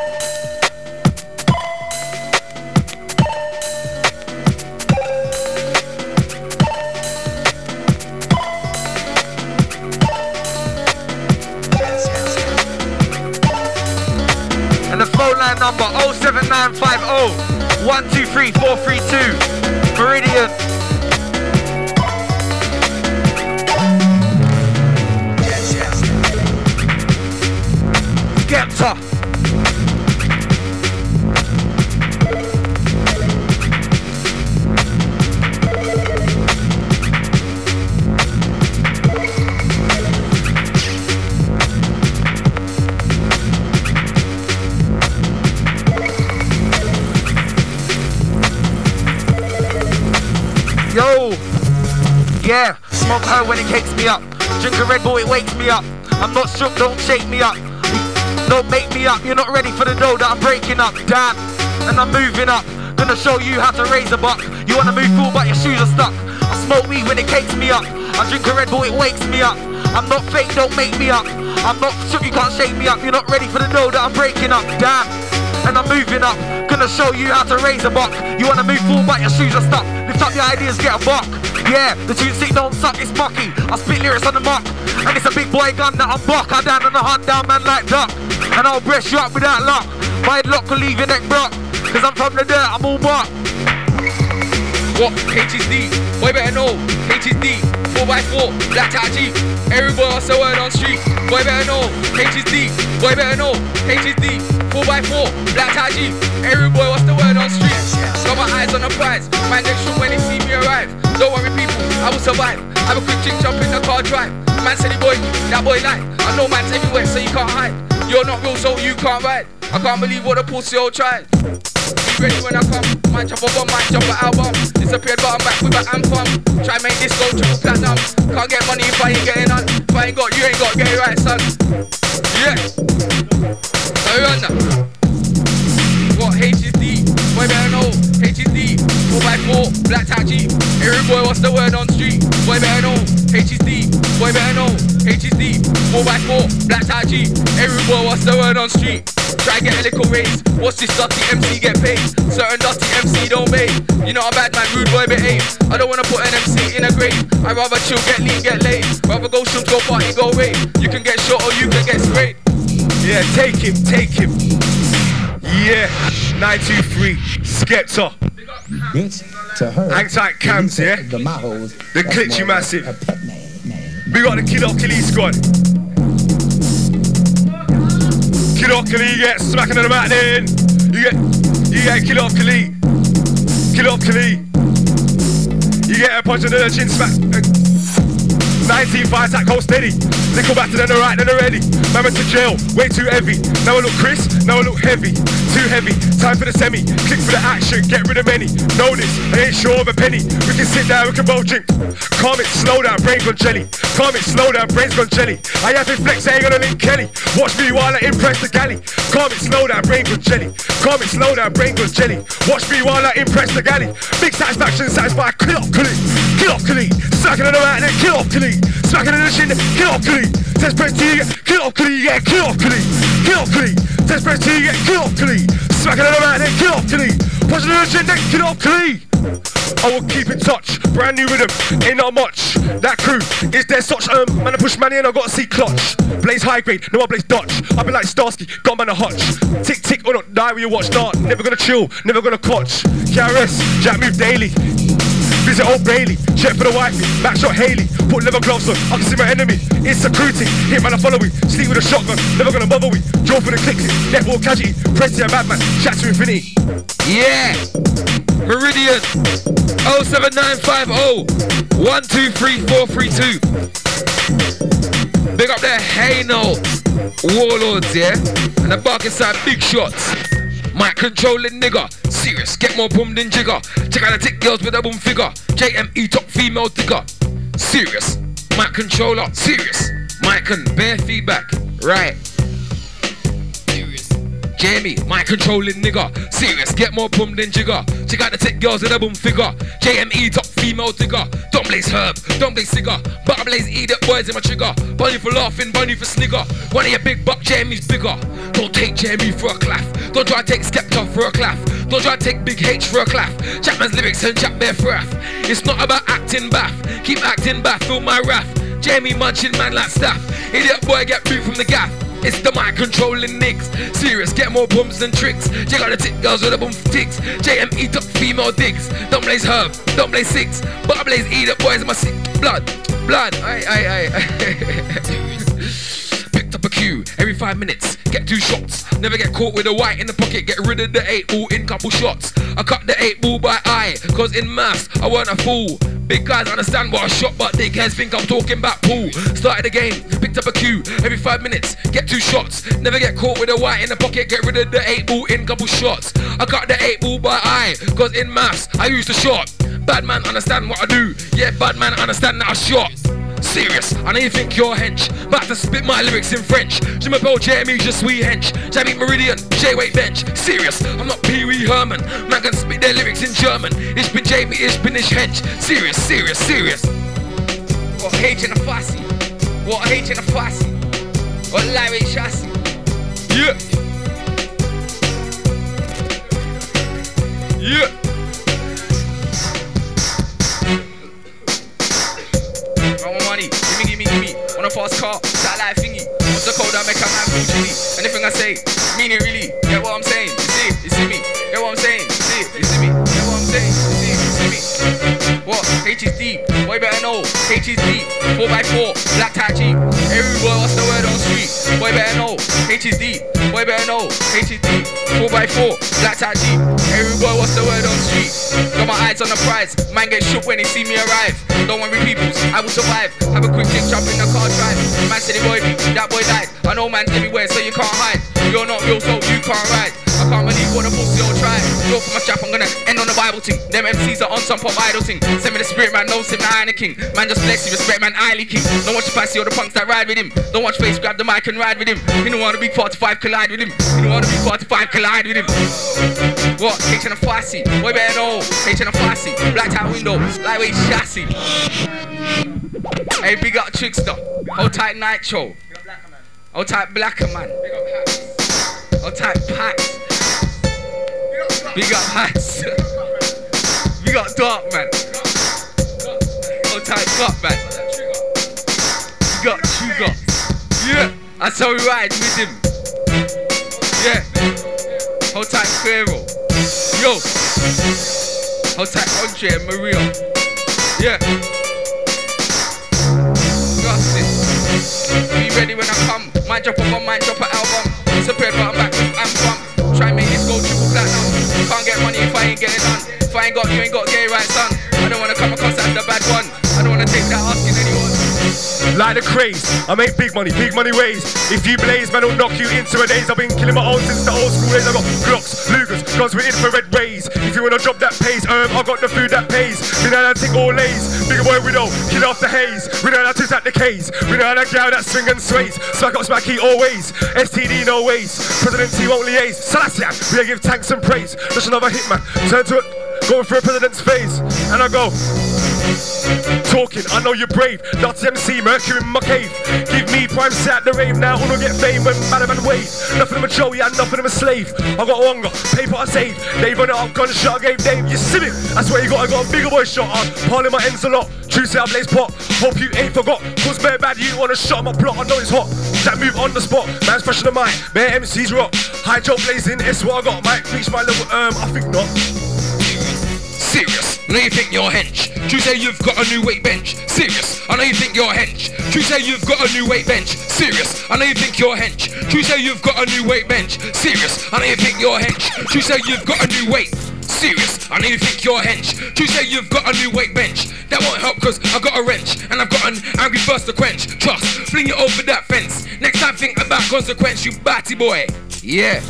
Phone line number 07950 123432. Meridian. Smoke her when it cakes me up. Drink a Red Bull, it wakes me up. I'm not shook, don't shake me up. Don't make me up, you're not ready for the dough that I'm breaking up. Damn, and I'm moving up. Gonna show you how to raise a buck. You wanna move forward, but your shoes are stuck. I smoke weed when it cakes me up. I drink a Red Bull, it wakes me up. I'm not fake, don't make me up. I'm not shook, you can't shake me up. You're not ready for the dough that I'm breaking up. Damn, and I'm moving up. Gonna show you how to raise a buck. You wanna move forward, but your shoes are stuck. Lift up your ideas, get a buck. Yeah, the tune sick don't suck, it's mucky. I spit lyrics on the muck. And it's a big boy gun that I'm buck. I down on the hunt down man like duck. And I'll breast you up without luck. My headlock will leave your neck broke. Cause I'm from the dirt, I'm all buck. What? HSD, boy better know. HSD, 4x4, black tie Jeep. Every boy the word on street. Boy better know. HSD, boy better know. HSD, 4x4, black tie. Every boy wants the word on street. Got my eyes on the prize. My next shoot when they see me arrive. Don't worry, people, I will survive. Have a quick chick jump in the car drive. Man said he boy, that boy like. I know man's everywhere, so you can't hide. You're not real, so you can't ride. I can't believe what a pussy all tried. Be ready when I come. Might chop up on might chop album. Disappeared, but I'm back with an anthem. Try make this go triple platinum. Can't get money if I ain't getting on. If I ain't got you, ain't got get it right, son. Yeah. So run that. What HSD? Boy better know. HSD. 4x4, black tie Jeep. Every boy wants the word on street. Boy better know. HSD. Boy better know. HSD. 4x4, black tie Jeep. Every boy wants the word on street. Try get a little raise. Watch this dirty MC get paid. Certain dirty MC don't pay. You know I'm bad man, rude boy behave. I don't wanna put an MC in a grave. I rather chill, get lean, get laid. Rather go shoot, go party, go rave. You can get shot or you can get sprayed. Yeah, take him, take him. Yeah, 923, Skepta. Bitch, to her. Hang tight cams, yeah? The mahos. The Glitchy Massive. like a pet name, name. We got the Kid Ockley squad. Kid Ockley, you get smacking on the mat then. You get, you get Kid Ockley. Kid Ockley. You get a punch under the chin smack. Uh, Uh, 19 fights that go steady. Nickel back to the right, then the ready. Man to jail, way too heavy. Now I look Chris, now I look heavy. Too heavy, time for the semi. Click for the action, get rid of many. Know this, I ain't sure of a penny. We can sit down, we can both drink. Calm it, slow down, brain gone jelly. Calm it, slow down, brain's gone jelly. I have to flex, I ain't gonna link Kelly. Watch me while I impress the galley. Calm it, slow down, brain gone jelly. Calm it, slow down, brain gone jelly. Watch me while I impress the galley. Big satisfaction, satisfied, kill up, kill it. Kill up, kill it. Smacking on the right, then kill up, kill it. Smacking up, kill it. Test press T, kill up, kill it, yeah, kill up, kill it. Smacking. Pushing in the kill. I will keep in touch. Brand new rhythm, ain't not much. That crew, is there such um man I push money and I gotta see clutch. Blaze high grade, no I blaze Dutch. I be like Starsky, got man a Hutch. Tick tick or not die when you watch Dart, never gonna chill, never gonna coach. KRS, Jack move daily. Visit Old Bailey, check for the wifey, back shot Haley, put leather gloves on, I can see my enemy, it's security, hit man I follow we, sleep with a shotgun, never gonna bother we, draw for the clicks, netball casualty, press a madman, chat to infinity. Yeah! Meridian 07950 123432. Big up there, hey no. Warlords, yeah? And the bark inside big shots. Mic controlling nigga. Serious, get more boom than jigger. Check out the tick girls with a boom figure. JME top female digger. Serious. Mic controller. Serious. Mic and bare feedback. Right. Jamie, my controlling nigga. Serious, get more boom than jigger. Check out the tick girls with a boom figure. JME top female digger. Don't blaze herb, don't blaze cigar. But I blaze idiot boys in my trigger. Bunny for laughing, bunny for snigger. One of your big buck Jamie's bigger. Don't take Jamie for a claff. Don't try to take Skepta for a claff. Don't try to take Big H for a claff. Chapman's lyrics and chap bare breath. It's not about acting bath. Keep acting bath, feel my wrath. Jamie munching man like staff. Idiot boy get beat from the gaff. It's the mic controlling niggas. Serious, get more bums than tricks. Out the tick girls with the boom ticks. JME top female digs. Don't blaze herb, don't blaze six. But I blaze idiot boys in my sick blood. Blood. Aye, aye, aye. Cue every five minutes. Get two shots. Never get caught with a white in the pocket. Get rid of the eight ball in couple shots. I cut the eight ball by eye. Cause in maths, I weren't a fool. Big guys understand what I shot, but dickheads think I'm talking about pool. Started the game, picked up a cue every five minutes. Get two shots. Never get caught with a white in the pocket. Get rid of the eight ball in couple shots. I cut the eight ball by eye. Cause in maths, I used to shot. Bad man understand what I do. Yeah, bad man understand that I shot. Serious, I know you think you're hench. About to spit my lyrics in French. Je m'appelle Jamie, je suis hench. Jamie Meridian, J-Weight Bench. Serious, I'm not Pee Wee Herman. Man can spit their lyrics in German. Ich bin Jamie, ich bin nicht hench. Serious, serious, serious. Got H in a fussy. What H in a fussy. Got Larry chassis. Yeah. Yeah. I want money. Gimme, gimme, gimme. Want a fast car. Satellite thingy. What's the code that make a man feel chilly? Anything I say, mean it really. Get what I'm saying? You see? You see me? Get what I'm saying? You see? You see me? Get what I'm saying? H is deep. Boy better know. H is deep. 4x4. Black tie Jeep. Every boy, what's the word on street? Boy better know. H is deep. Boy better know. H is deep. 4x4. Black tie Jeep. Every boy, what's the word on street? Got my eyes on the prize. Man get shook when they see me arrive. Don't worry, peoples. I will survive. Have a quick kick, jump in the car drive. Man said he boy. That boy died. I know man everywhere, so you can't hide. You're not real, so you can't ride. Believe what the pussy all try. Go for my strap, I'm gonna end on the Bible thing. Them MCs are on some pop idol thing. Send me the spirit man, no sim, I ain't a king. Man just bless you, respect man, I king. Don't watch the Passy or the punks that ride with him. Don't watch face, grab the mic and ride with him. You don't wanna be 45 collide with him. You don't wanna be 45 collide with him. What? H and a fussy. Boy better know. H and a fussy. Black tie window. Lightweight chassis. Hey, big up Trickster. Hold tight Nitro. Hold tight Blacker Man. Hold tight Packs. Big up Hats. Big up Dark Man. Hold tight Dark Man. Big up Sugar. Yeah. That's how we ride with him. Yeah. Hold tight Pharaoh. Yo. Hold tight Andre and Maria. Yeah. Got this. Be ready when I come. Might drop a bomb, might drop an album. Prayer, but I'm back and bump. Try and get money if I ain't getting done. If I ain't got you, ain't got gay right, son. I don't wanna come across as the bad one. I don't wanna take that asking. Like the craze, I make big money, big money ways. If you blaze, man, I'll knock you into a daze. I've been killing my own since the old school days. I got Glocks, Lugers, guns with infrared rays. If you wanna drop that pace, um, I got the food that pays. We know how to take all lays. Bigger boy, we know, kill off the haze. We know how to at the K's. We know how to gal that swing and sways. Smack up, smack heat always. STD, no ways. Presidency won't liaise. Selassie, we give thanks and praise. Just another hitman. Turn to it, going through a president's phase. And I go. Talking, I know you're brave. Not MC, Mercury in my cave. Give me prime set the rave now. Uno get fame when man man wave. Nothing of a Joey and nothing of a slave. I got hunger, paper I saved. They run up, gunshot I gave Dave. You see me? That's where you got. I got a bigger boy shot. I'm piling my ends a lot. True say I blaze pot. Hope you ain't forgot. Cause bare bad, you wanna shot my plot. I know it's hot. That move on the spot. Man's fresh in the mind. Bare MCs rock. High job blazing. It's what I got. Might reach my level. Um, I think not. Serious. I know you think you're hench. True say you've got a new weight bench. Serious. I know you think you're hench. True say you've got a new weight bench. Serious. I know you think you're hench. True say you've got a new weight bench. Serious. I know you think you're hench. True say you've got a new weight. Serious. I know you think you're hench. True say you've got a new weight bench. That won't help cause I've got a wrench and I've got an angry burst to quench. Trust. Fling it over that fence. Next time think about consequence, you batty boy. Yeah.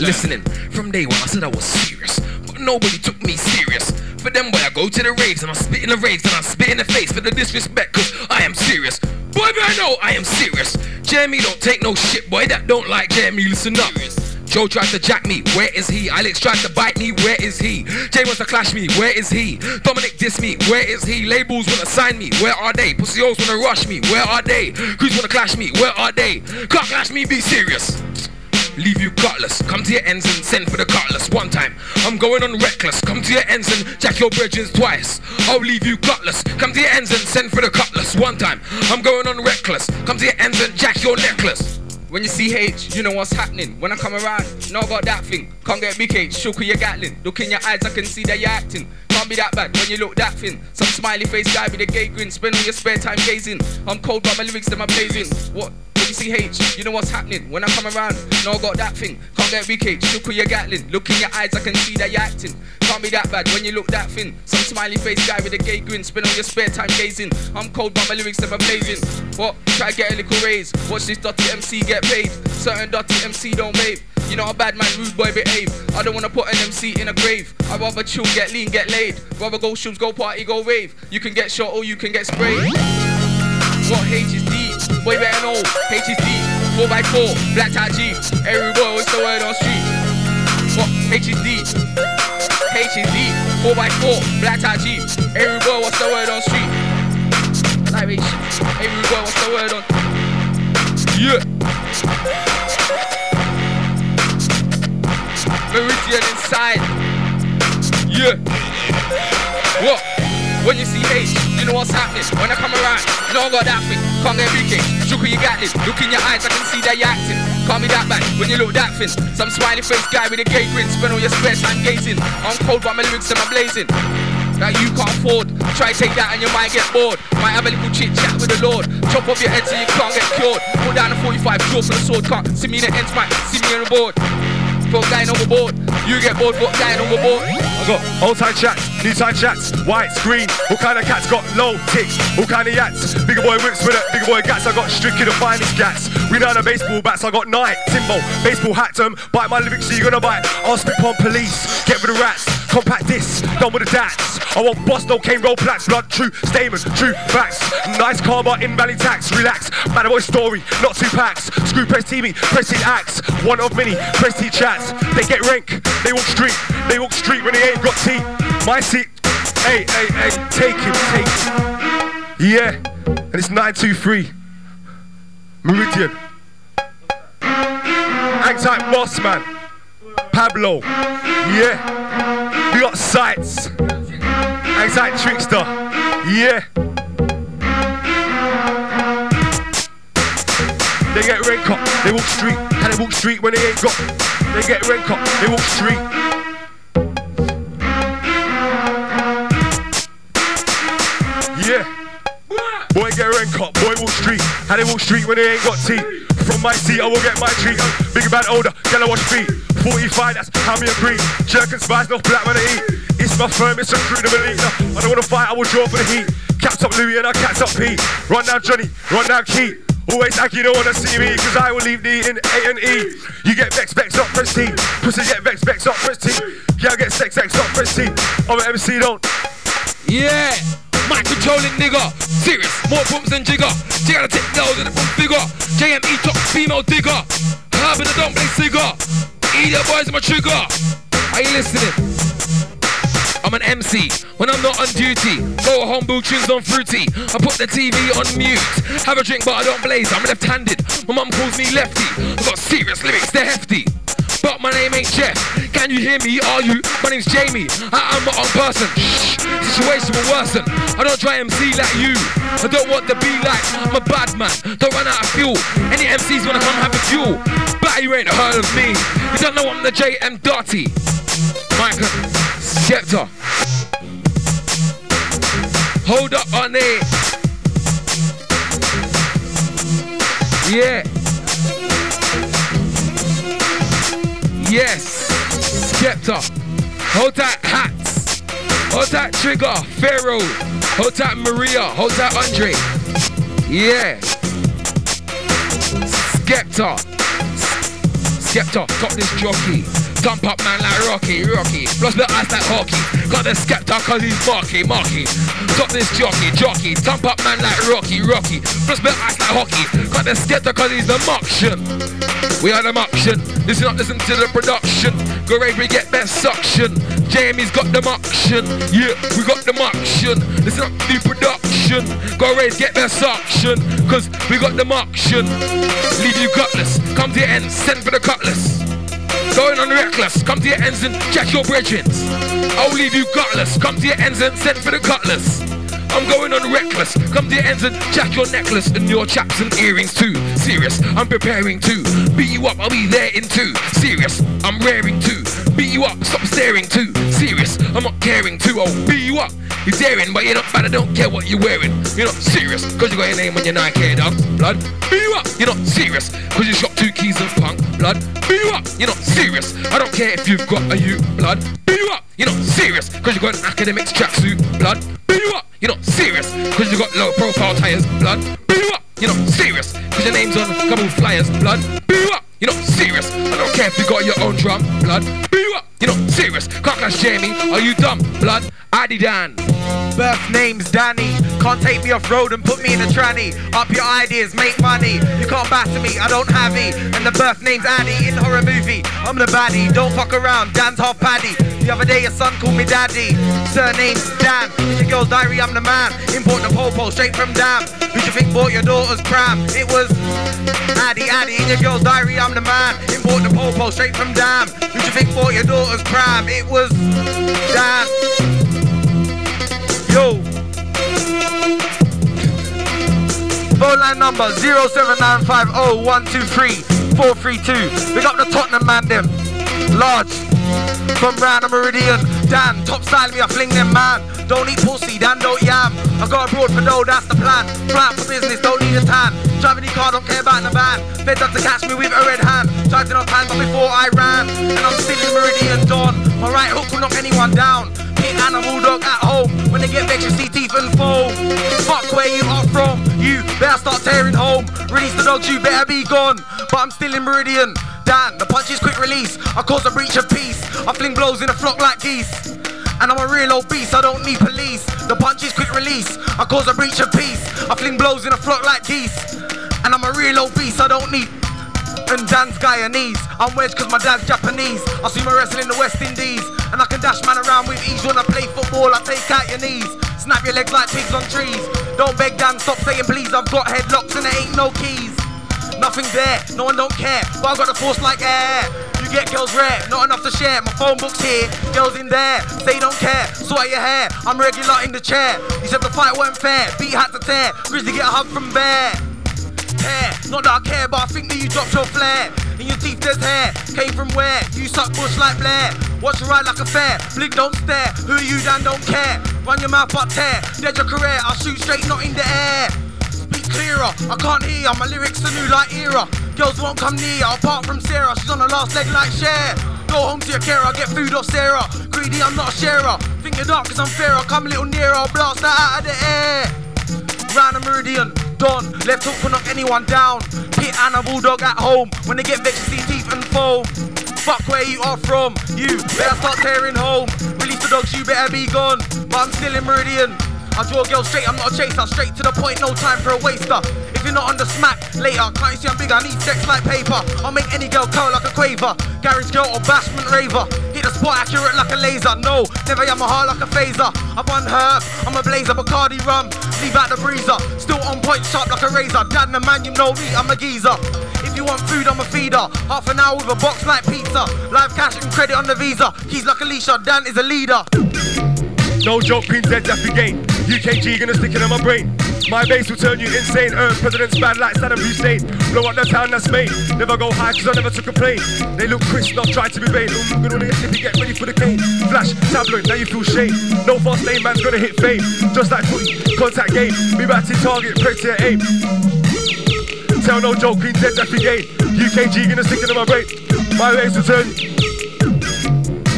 Listening, from day one I said I was serious, but nobody took me serious. For them, boy, I go to the raves and I spit in the raves and I spit in the face for the disrespect, cause I am serious. Boy, but I know I am serious. Jeremy don't take no shit, boy, that don't like Jeremy, listen up. Joe tried to jack me, where is he? Alex tried to bite me, where is he? Jay wants to clash me, where is he? Dominic diss me, where is he? Labels wanna sign me, where are they? Pussy hoes wanna rush me, where are they? Crews wanna clash me, where are they? Can't clash me, be serious leave you gutless. Come to your ends and send for the cutlass one time. I'm going on reckless. Come to your ends and jack your bridges twice. I'll leave you gutless. Come to your ends and send for the cutlass one time. I'm going on reckless. Come to your ends and jack your necklace. When you see H, you know what's happening. When I come around, know about that thing. Can't get big H, shook with your Gatling. Look in your eyes, I can see that you're acting. Can't be that bad when you look that thin. Some smiley face guy with a gay grin. Spend all your spare time gazing. I'm cold, but my lyrics them are blazing. What? When you know what's happening. When I come around, know I got that thing. Can't get big H, shook with your Gatling. Look in your eyes, I can see that you're acting. Can't be that bad when you look that thin. Some smiley face guy with a gay grin. Spend all your spare time gazing. I'm cold, but my lyrics are blazing. What? Try to get a little raise. Watch this dirty MC get paid. Certain dirty MC don't babe. You know a bad man, rude boy behave. I don't wanna put an MC in a grave. I rather chill, get lean, get laid. Rather go shoes, go party, go rave. You can get shot or you can get sprayed. What H is D? Boy better know. H is D. 4x4, black tie G. Every boy, what's the word on street? What H is D? H is D. 4x4, black tie G. Every boy, what's the word on street? Like H. Every boy, what's the word on? Yeah. Meridian inside. Yeah. What? When you see H, know what's happening. When I come around, you know I got that thing. Get big Shook you got this. Look in your eyes, I can see that you're acting. Call me that bad when you look that thin. Some smiley face guy with a gay grin. Spend all your spare time gazing. I'm cold, but my lyrics are blazing. That you can't afford. Try take that and you might get bored. Might have a little chit chat with the Lord. Chop off your head so you can't get cured. Put down a 45, draw for the sword. Can't see me in the ends, might see me on the board. Put going overboard. You get bored, put going overboard. Got old time chats, new time chats, white screen. All kind of cats got low ticks, all kind of yats. Bigger boy whips with it, bigger boy gats. I got strictly the finest gats. We know the baseball bats. I got Nike, Timbo, baseball hat. them. bite my lyrics, so you're gonna bite. I'll spit on police, get rid of rats. Compact this, done with the dats. I want boss, no cane, roll plats, blood, true statement, true facts. Nice karma in valley tax, relax. Matter boy story, not two packs. Screw press TV, press acts. One of many, press chats. They get rank, they walk street, they walk street when they ain't got tea. My seat, hey, hey, hey, take it, take it. Yeah, and it's 923. Meridian. Hang boss man. Pablo. Yeah. We got sights. Hang trickster. Yeah. They get rank up, they walk street, and they walk street when they ain't got. They get rank up, they walk street. Boy walk street, how they walk street when they ain't got tea. From my seat, I will get my treat. I'm big bad older, get wash feet. 45, that's how me agree. Jerk and spice, no black when I eat. It's my firm, it's a crew to believe. I don't wanna fight, I will draw for the heat. Caps up Louis and I cats up Pete. Run down Johnny, run down Keith. Always like you don't wanna see me, cause I will leave D in A and E. You get vex, vex up, press T. Pussy get vex, vex up, press T. Yeah, I get sex, sex up, press T. I'm an MC, don't. Yeah, my controlling nigga. Serious, more bumps than jigger. She gotta take girls in the boom figure. JME top female digger. In the don't play cigar. Your boys in my trigger. Are you listening? I'm an MC when I'm not on duty. Go home, boo tunes on fruity. I put the TV on mute. Have a drink, but I don't blaze. I'm left-handed. My mum calls me lefty. I got serious lyrics, they're hefty. But my name ain't Jeff. Can you hear me? Are you? My name's Jamie. I am my own person. Situation will worsen. I don't try MC like you. I don't want to be like I'm a bad man. Don't run out of fuel. Any MCs wanna come have a fuel. But you ain't heard of me. You don't know I'm the JM Darty. Michael Skepta. Hold up on it. Yeah. Yes. Skepta. Hold that hats. Hold that trigger. Pharaoh. Hold that Maria. Hold that Andre. Yeah. Skepta. Skepta. Got this jockey. Thump up man like Rocky, Rocky. Plus the eyes like hockey. Got the Skepta cause he's marky, marky. Got this jockey, jockey. Thump up man like Rocky, Rocky. Plus the eyes like hockey. Got the Skepta cause he's the moction. We are the moction. Listen up, listen to the production. Go rave, we get best suction. Jamie's got the moction. Yeah, we got the moction. Listen up, the production. Go rave, get best suction. Cause we got the moction. Leave you gutless. Come to your end, send for the cutlass. Going on reckless, come to your ends and check your bridges. I'll leave you gutless, come to your ends and send for the cutlass. I'm going on reckless, come to your ends and jack your necklace and your chaps and earrings too. Serious, I'm preparing to beat you up, I'll be there in two. Serious, I'm raring to beat you up, stop staring too. Serious, I'm not caring too. I'll beat you up. You're daring, but you're not bad, I don't care what you're wearing. You're not serious, cause you got your name on your Nike dog. Blood, beat you up. You're not serious, cause you shot two keys of punk. Blood, beat you up. You're not serious. I don't care if you've got a you. Blood, beat you up. You're not serious, cause you got an Akademiks tracksuit. Blood, beat you up. You're not serious, cause you got low profile tires. Blood, beat you up. You're not serious, cause your name's on a couple flyers. Blood, beat you up. You're not serious. I don't care if you got your own drum. Blood, you up. You're not serious. Can't clash Jamie. Are you dumb? Blood, Addy Dan. Birth name's Danny. Can't take me off road and put me in a tranny. Up your ideas, make money. You can't batter me, I don't have it. And the birth name's Addy in horror movie. I'm the baddie, don't fuck around. Dan's half paddy. The other day, your son called me daddy. Surname's Dan. Your girl's diary, I'm the man. Import the popo straight from Dam. Who you think bought your daughter's pram? It was Addy, Addy. In your girl's diary, I'm the man. Import the popo straight from Dam. Who you think bought your daughter's pram? It was Dan. Yo. Phone line number 07950123432. Big up the Tottenham man them. Large. From round the Meridian. Dan, top style me, I fling them man. Don't eat pussy, Dan don't yam. I got abroad for dough, that's the plan. Plan for business, don't need a tan. Driving the car, don't care about the van. Fed up to catch me with a red hand. To knock hands on before I ran. And I'm still in Meridian Dawn. My right hook will knock anyone down. Hit animal dog at home. When they get vexed, you see teeth and foam. Fuck where you are from. You better start tearing home. Release the dogs, you better be gone. But I'm still in Meridian. Dan, the punch is quick release. I cause a breach of peace. I fling blows in a flock like geese. And I'm a real old beast, I don't need police. The punch is quick release. I cause a breach of peace. I fling blows in a flock like geese. And I'm a real old beast, I don't need. And Dan's Guyanese. I'm wedged cause my dad's Japanese. I see my wrestling in the West Indies. And I can dash man around with ease when I play football. I take out your knees. Snap your legs like pigs on trees. Don't beg Dan, stop saying please. I've got headlocks and there ain't no keys. Nothing there, no one don't care. But I got the force like air. You get girls rare, not enough to share. My phone book's here, girls in there. They don't care, sort your hair. I'm regular in the chair. You said the fight weren't fair, beat had to tear. Grizzly get a hug from bear. Hair, not that I care, but I think that you dropped your flair. In your teeth there's hair, came from where? You suck bush like Blair. Watch you ride like a fair, blink don't stare. Who you Dan don't care? Run your mouth but tear, dead your career. I'll shoot straight, not in the air. Clearer, I can't hear. My lyrics are new like era. Girls won't come near, apart from Sarah. She's on the last leg like Cher. Go home to your carer, get food off Sarah. Greedy, I'm not a sharer. Think you're dark cause I'm fairer. Come a little nearer, I'll blast that out of the air. Round the meridian, done. Left hook will knock anyone down. Hit and a bulldog at home. When they get vexed, see teeth and foam. Fuck where you are from. You better start tearing home. Release the dogs, you better be gone. But I'm still in meridian. I draw girls straight, I'm not a chaser. Straight to the point, no time for a waster. If you're not on the smack, later. Can't you see I'm big? I need sex like paper. I'll make any girl curl like a quaver. Garage girl or bashment raver. Hit the spot accurate like a laser. No, never hit my heart like a phaser. I'm herb, I'm a blazer, Bacardi rum. Leave out the breezer. Still on point, sharp like a razor. Dad, the man, you know me, I'm a geezer. If you want food, I'm a feeder. Half an hour with a box like pizza. Live cash and credit on the visa. Keys like Alicia, Dan is a leader. No joke, Queen Dead, Daffy Game. UKG gonna stick it in my brain. My bass will turn you insane. Earn presidents bad like Saddam Hussein. Blow up the town, that's made. Never go high cause I never took a plane. They look crisp, not try to be vain. Mm, gonna get flippy, get ready for the game. Flash, tabloid, now you feel shame. No fast lane, man's gonna hit fame. Just like footy, contact game. Me batting target, pray to your aim. Tell no joke, Queen Dead, Daffy Game. UKG gonna stick it in my brain. My bass will turn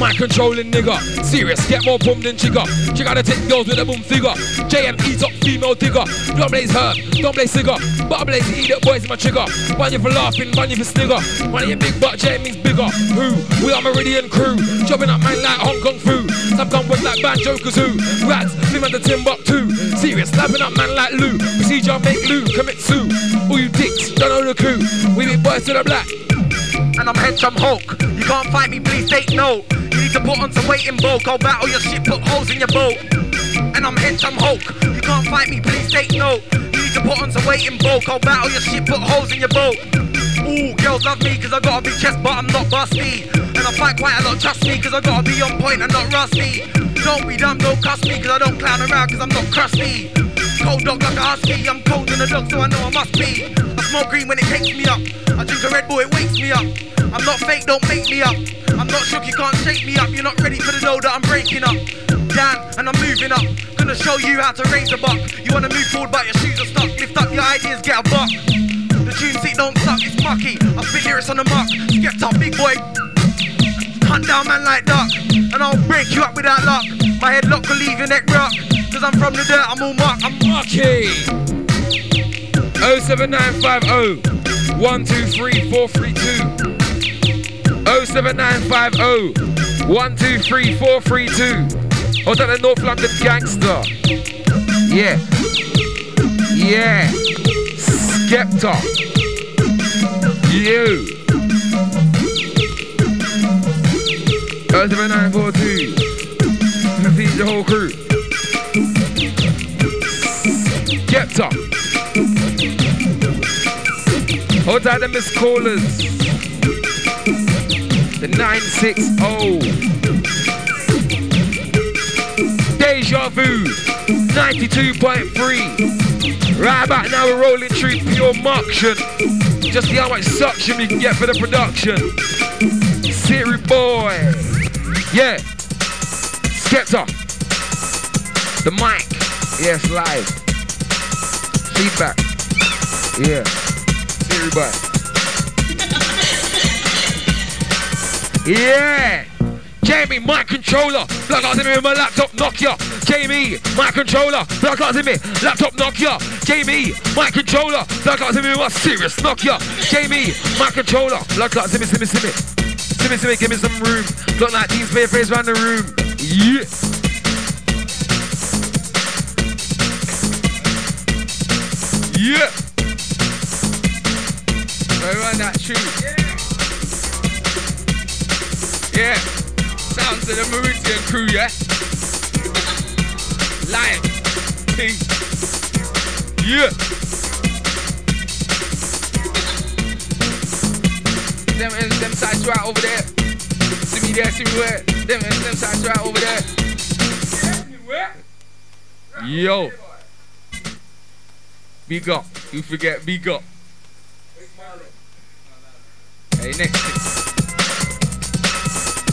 My controlling nigga, serious, get more boom than jigger. She gotta take girls with a boom figure. JME top female digger. Don't blaze herb, don't blaze cigar. But I blaze eat up boys my trigger. Bunny for laughing, bunny for snigger. Money a big butt, JME's bigger. Who? We are Meridian crew. Chopping up man like Hong Kong food. Some gun with like banjo kazoo. Rats, flim at the Timbuktu. Serious, slapping up man like Lou. Procedure make Lou, commit sue. All you dicks, don't know the coup. We be boys to the black. and I'm I'm Hulk. You can't fight me, please take note. Put on some weight in bulk. I'll battle your shit, put holes in your boat. And I'm hench, I'm Hulk. You can't fight me, please take note. You need to put on some weight in bulk. I'll battle your shit, put holes in your boat. Ooh, girls love me cause I got a big chest, but I'm not busty. And I fight quite a lot, trust me, cause I gotta be on point and not rusty. Don't be dumb, don't cuss me, cause I don't clown around, cause I'm not crusty. Cold dog like a husky, I'm cold in the dog, so I know I must be. I smoke green when it takes me up. I drink a Red Bull, it wakes me up. I'm not fake, don't make me up. I'm not shook, you can't shake me up. You're not ready for the dough that I'm breaking up. Dan, and I'm moving up. Gonna show you how to raise a buck. You wanna move forward, but your shoes are stuck. Lift up your ideas, get a buck. The tune seat don't suck, it's mucky. I spit lyrics on the muck. Skepta, big boy. Hunt down man like duck. And I'll break you up without luck. My head lock will leave your neck rock. Cause I'm from the dirt, I'm all muck. I'm Mucky. 07950 123432. 07950 123432. Oh, oh that the North London gangster. Yeah. Yeah. Skepta. You. 07942. Feed the whole crew. Skepta. Hold tight the missed callers. The 960. Deja Vu. 92.3. Right about now we're rolling through pure moction. Just see how much suction we can get for the production. Siri boy. Yeah. Skepta. The mic. Yes, live. Feedback. Yeah. Siri Yeah. Jamie, my controller. Plug out to me with my laptop Nokia. Jamie, my controller. Plug out to me. Laptop Nokia. Jamie, my controller. Plug out to me with my serious Nokia. Jamie, my controller. Plug out to me. See me, see me, give me some room. Look like these bare face around the room. Yeah. Yeah. Go run that tune. Yeah. Sounds of the Meridian crew, yeah? Lion. King. Yeah. Them, them sides right over there. See me there, see me where. Them, them sides right over there. Yo. Big up. You forget big up. Hey, next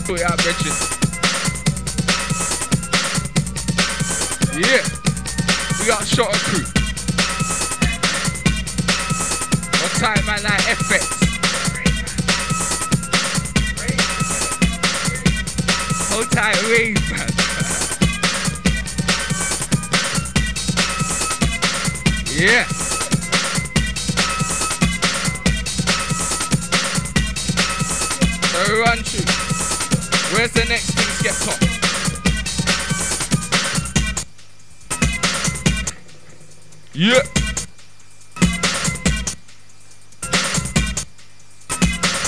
Richard. Yeah. We got shot crew. One time, man, like FX. Hold tight, rave, man. Yeah. Where's the next thing skeptic? Yeah.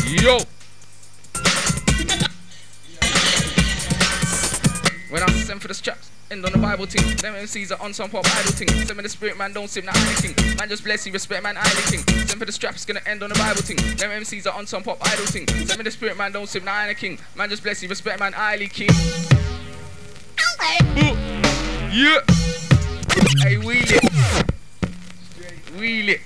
Yo. When I send for the straps, end on the Bible thing. Them MCs are on some pop idol thing. Send me the spirit, man, don't sim, not king. Man, just bless you, respect, man, idol king. Send for the straps, gonna end on the Bible thing. Them MCs are on some pop idol thing. Send me the spirit, man, don't sim, not king. Man, just bless you, respect, man, idol king. Yeah. Hey, wheel it. Wheel it.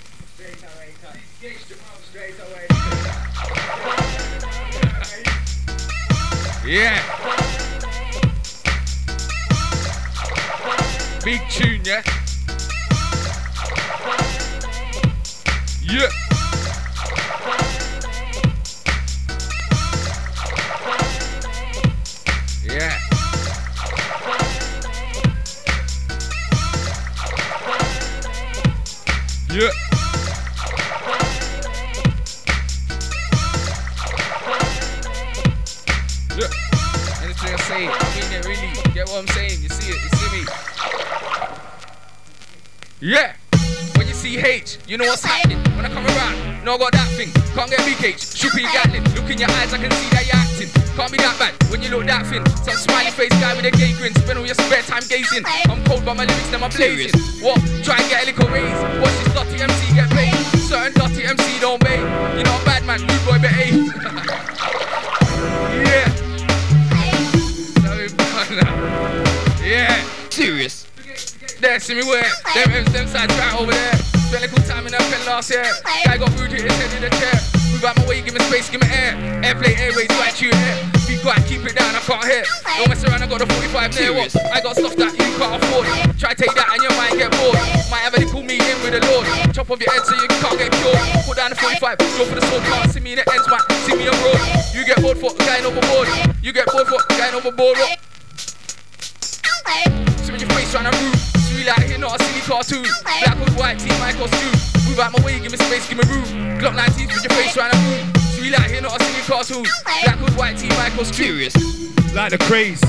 Yeah. Big tune, yeah. Yeah. Yeah. Yeah. Yeah. Anything I say, I mean it really. Get what I'm saying? You see it, you me? Yeah. When you see H, you know what's happening. When I come around, you no got that thing. Can't get big H. Shoot you Gatlin. Look in your eyes, I can see that you're acting. Can't be that bad when you look that thin. Some smiley face guy with a gay grin. Spend all your spare time gazing. I'm cold by my lyrics, then I'm blazing. What? Try and get a little raise. Watch this dirty MC get paid. Certain dirty MC don't pay. You know a bad man, rude boy behave. yeah. Yeah. Serious. There, see me where? Them M's, them sides right over there. Spent a little time in that pen last year. Guy got rude, hit his head in the chair. Move out my way, give me space, give me air. Airplay, airways, right to your hair. Be quiet, keep it down, I can't hear. Don't mess around, I got the 45 there. What? I got stuff that you can't afford. Try take that and your mind get bored. Might have a little meeting with the Lord. Chop off your head so you can't get cured. Put down the 45, go for the sword, can't see me in the ends, man. See me on road. You get bored for going overboard. You get bored for going overboard. What? See me your face trying to move. See like here, not a silly cartoon. Black with white tee, my costume. Move out my way, give me space, give me room. Glock 19 with your face trying to move. See like here, not a silly cartoon. Black with white tee, my costume. Serious. Like the craze,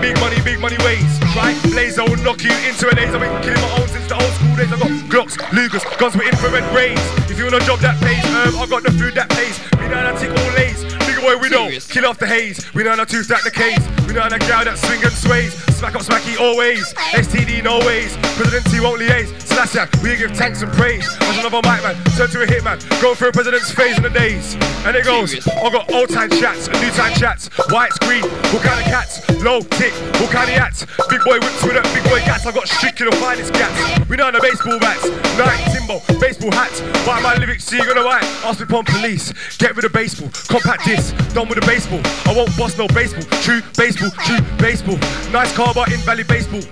big money, big money ways. Right? Blazer will knock you into a daze. I've been killing my own since the old school days. I got Glocks, Lugers, guns with infrared rays. If you want a job that pays, um, I got the food that pays. Me know how take tick all lays. Boy widow, kill off the haze. We know how to that the case. We know how to gal that swing and sways. Smack up smacky always. STD no ways. Presidency won't liaise. Slash that, we give thanks and praise. As another mic man, turn to a hitman. Go through a president's phase in the days. And it goes, I got old time chats and new time chats. White screen, what kind of cats? Low tick, what kind of hats? Big boy whips with a big boy gats. I got strictly the finest gats. We know the baseball bats. Night Timbo, baseball hats. Write my lyrics, so you gonna write. Ask me upon police. Get rid of baseball. Compact done with the baseball. I won't boss no baseball. True baseball, true baseball. Nice car, but in Valley baseball.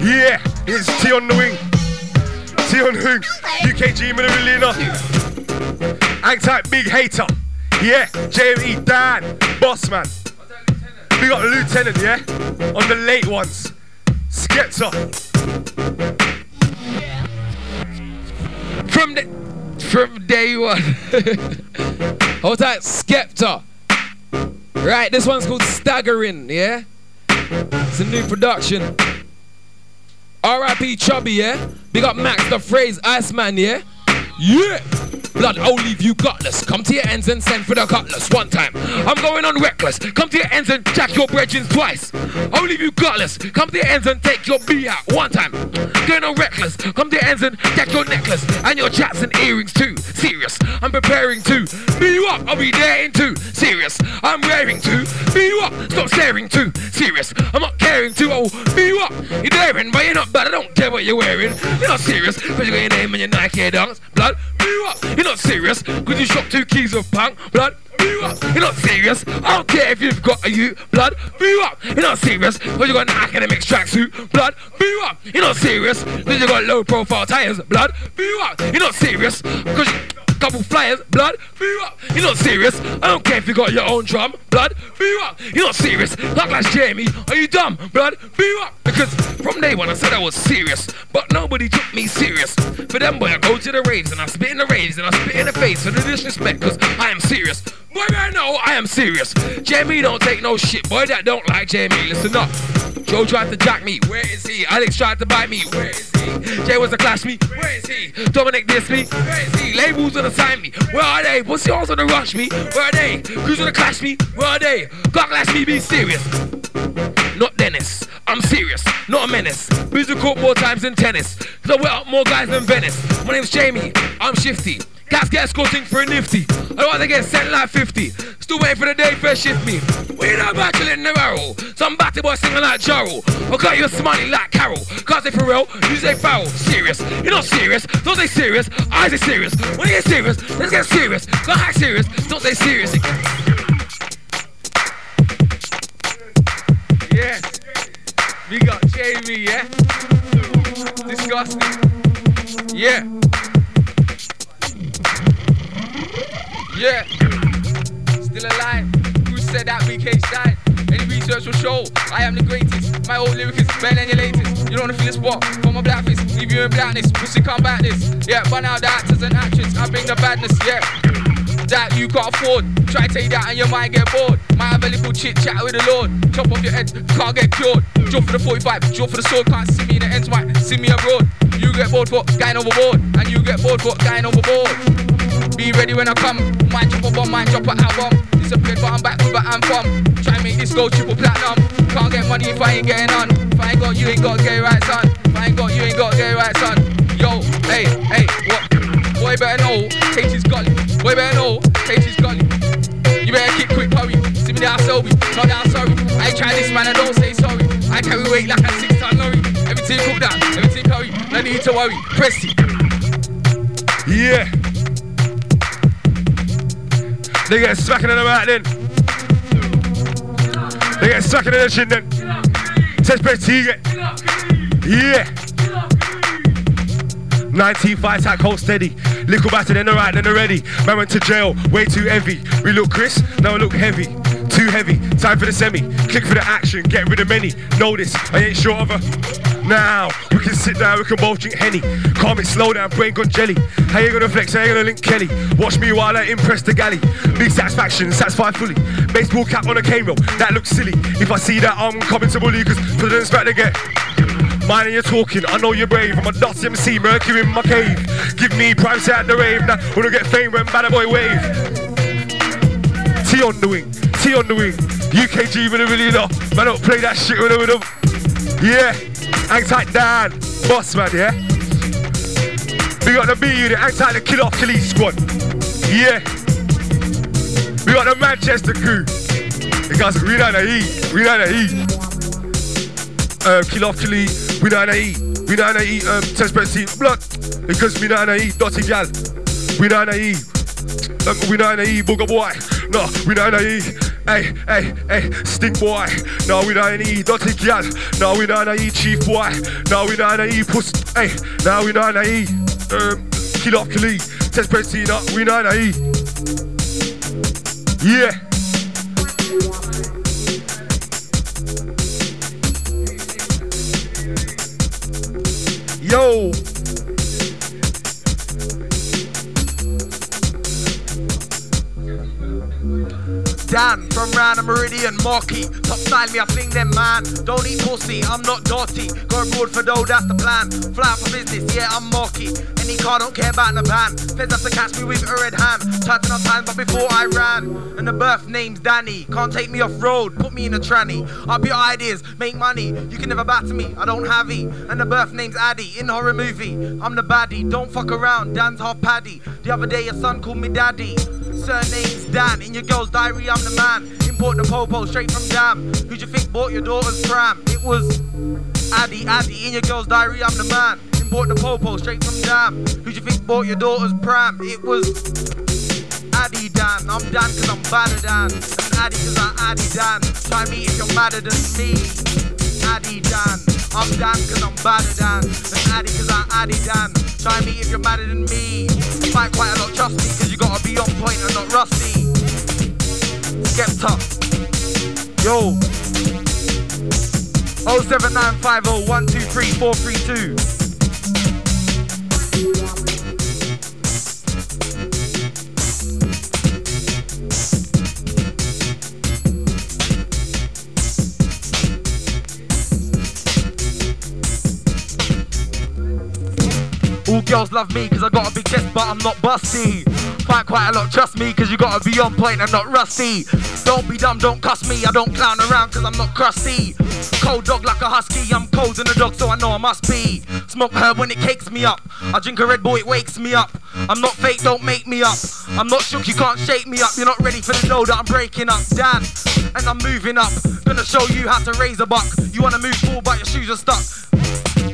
Yeah, it's T on the wing. T on the. UKG Millionaire. Act type big hater. Yeah, JME Dan, boss man. We got Lieutenant, yeah? On the late ones. Skepta. From the from day one. Hold tight, Skepta. Right, this one's called Staggering, yeah? It's a new production. R.I.P. Chubby, yeah? Big up Max the phrase Iceman, yeah? Yeah! Blood, I'll leave you gutless. Come to your ends and send for the cutlass one time. I'm going on reckless. Come to your ends and jack your brethren twice. I'll leave you gutless. Come to your ends and take your B out one time. Going on reckless. Come to your ends and jack your necklace and your chaps and earrings too. Serious. I'm preparing to beat you up. I'll be there in two. Serious. I'm raring to beat you up. Stop staring too. Serious. I'm not caring to. Oh, beat you up. You're daring, but you're not bad. I don't care what you're wearing. You're not serious. Cause you got your name and your Nike dunks. Blood. Up. You're not serious. Cause you shot two keys of punk. Blood. You're not serious. I don't care if you've got a you. Blood. You're not serious. Cause you got an Akademiks tracksuit. Blood. You're not serious. Cause you got low profile tires. Blood. You're not serious. Cause you couple flyers, blood. You're not serious. I don't care if you got your own drum, blood. You're not serious. Like like Jamie, are you dumb, blood, you up. Because from day one I said I was serious, but nobody took me serious. For them boy, I go to the raves and I spit in the raves and I spit in the face for the disrespect, cause I am serious. Boy, I know I am serious. Jamie don't take no shit, boy, that don't like Jamie. Listen up. Joe tried to jack me, where is he? Alex tried to bite me, where is he? Jay was to clash me, where is he? Dominic dissed me, where is he? Labels gonna sign me, where are they? Pussy hoes gonna rush me, where are they? Who's gonna clash me, where are they? God clash me, be serious. not Dennis. I'm serious, not a menace. Booze court more times than tennis. Cause I wet up more guys than Venice. My name's Jamie, I'm shifty. Cats get escorting for a nifty. I rather get sent like 50. Still waiting for the day first shift me. We know about in the barrel. Some batty boy singing like Jarrell. I got you smiling like Carol. Can't say for real, you say foul. Serious, you're not serious. Don't say serious, I say serious. When you get serious, let's get serious. Can't act serious, don't say serious. Yes. We got Jamie, yeah? Disgusting. Yeah. Yeah. Still alive. Who said that BK died? Any research will show I am the greatest. My old lyric is better than your latest. You don't wanna feel the spot from my black. Leave you in blackness. Pussy come back this. Yeah, but now the actors and actress, I bring the badness. Yeah. That you can't afford. Try to take that and you might get bored. Might have a little chit chat with the Lord. Chop off your head, can't get cured. Draw for the 45, draw for the sword. Can't see me in the ends, might see me abroad. You get bored for going overboard, and you get bored for going overboard. Be ready when I come. Drop a bomb, drop an album. Disappeared, but I'm back I'm from. Try make this go triple platinum. Can't get money if I ain't getting on. If I ain't got you, ain't got gay right, son. If I ain't got you, ain't got gay right, son. Yo, hey, hey, what? Boy better know, H is gully. Boy better know, H is gully. You better kick quick, hurry. See me down, Selby, not down, sorry. I try this, man, I don't say sorry. I carry weight like a six ton lorry. Everything cook down, everything curry. No need to worry. Press it. Yeah. They get smacking in the mouth then. They get smacking in the chin then. Says Betty, you get. Yeah. 19 fights at cold steady. Little battered, then the right, then the ready. Man went to jail, way too heavy. We look Chris, now look heavy. Too heavy, time for the semi. Click for the action, get rid of many. Notice, I ain't sure of a. Now, we can sit down, we can both drink Henny. Calm it, slow down, brain gone jelly. How you gonna flex, how you gonna link Kelly? Watch me while I impress the galley. Big satisfaction, satisfied fully. Baseball cap on a cane roll, that looks silly. If I see that, I'm coming to bully, cause president's back to get. Mine and you're talking, I know you're brave. I'm a dusty MC, Mercury in my cave. Give me set at the rave. Now, wanna get fame when bad boy wave. T on the wing, T on the wing. UKG with a really know. Man, don't play that shit with with them. Yeah, hang tight, Dan. Boss man, yeah. We got the B unit, hang tight, the kill off Khalid squad. Yeah. We got the Manchester crew. The guys, we know eat, we don't know eat uh, kill off Kili, we don't eat, we don't eat um, Tespercy blood, because we don't eat Dotty Gal, we don't eat, um, we don't eat Booger Boy, no, we don't eat, hey, hey, hey, Stink Boy, no, we don't eat Dotty Gal, no, we don't eat Chief Boy, no, we don't eat Puss, hey, no, we don't eat, um, kill off Kili, Tespercy, no, we don't eat, yeah. Yo. Dan from the Meridian, Marky. Top style me, I fling them man. Don't eat pussy, I'm not dirty. Go abroad for dough, that's the plan. Fly for business, yeah, I'm Marky. Any car, don't care about the van. Feds have to catch me with a red hand. Chatting on time, but before I ran. And the birth name's Danny. Can't take me off road, put me in a tranny. Up your ideas, make money. You can never batter me, I don't have E. And the birth name's Addy, in horror movie. I'm the baddie, don't fuck around. Dan's half paddy. The other day, your son called me daddy. Surname's Dan, in your girl's diary, I'm the man. Import the popo straight from Dam. Who'd you think bought your daughter's pram? It was Addy, Addy, in your girl's diary, I'm the man. Import the popo straight from Dam. Who'd you think bought your daughter's pram? It was Addy Dan. I'm Dan cause I'm badder than. And Addy cause I'm Addy Dan. Try me if you're madder than me. Addy Dan. I'm Dan cause I'm badder than. And Addy cause I'm Addy Dan. Try me if you're madder than me. Fight quite a lot, trust me, cause you gotta be on point and not rusty. Skepta. Yo. 07950 123432. All girls love me cause I got a big chest, but I'm not busty. fight quite a lot, trust me, cause you gotta be on point and not rusty. Don't be dumb, don't cuss me, I don't clown around cause I'm not crusty. Cold dog like a husky, I'm cold than a dog, so I know I must be. Smoke herb when it cakes me up. I drink a Red Bull, it wakes me up. I'm not fake, don't make me up. I'm not shook, you can't shake me up. You're not ready for the dough that I'm breaking up. Damn, and I'm moving up. Gonna show you how to raise a buck. You wanna move forward, but your shoes are stuck.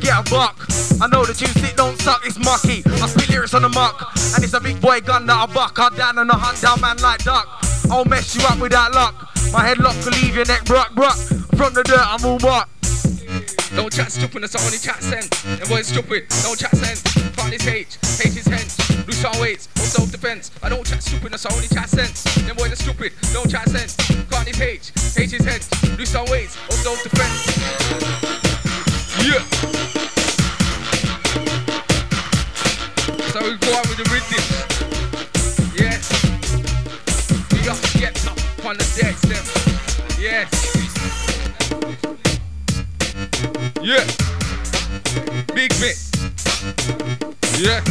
Get a buck. I know the tune sit don't suck, it's mucky. I spit lyrics on the muck, and it's a big boy gun that I buck. I down on I hunt down man like duck. I'll mess you up with that luck. My head headlock will leave your neck bruck bruck. From the dirt, I'm all what? Don't chat stupid, that's only chat sense. Them boys stupid, don't chat sense. Find this H, H is hench. Lose some weights, or self defense. I don't chat stupid, that's only chat sense. Them boys are stupid, don't chat sense. Can't this H, H is hench. Lose some weights, or self defense. Yeah. So we go on with the rhythm. Yes. We got get up on the decks, them. Yes. Yeah. Big bit. Yeah.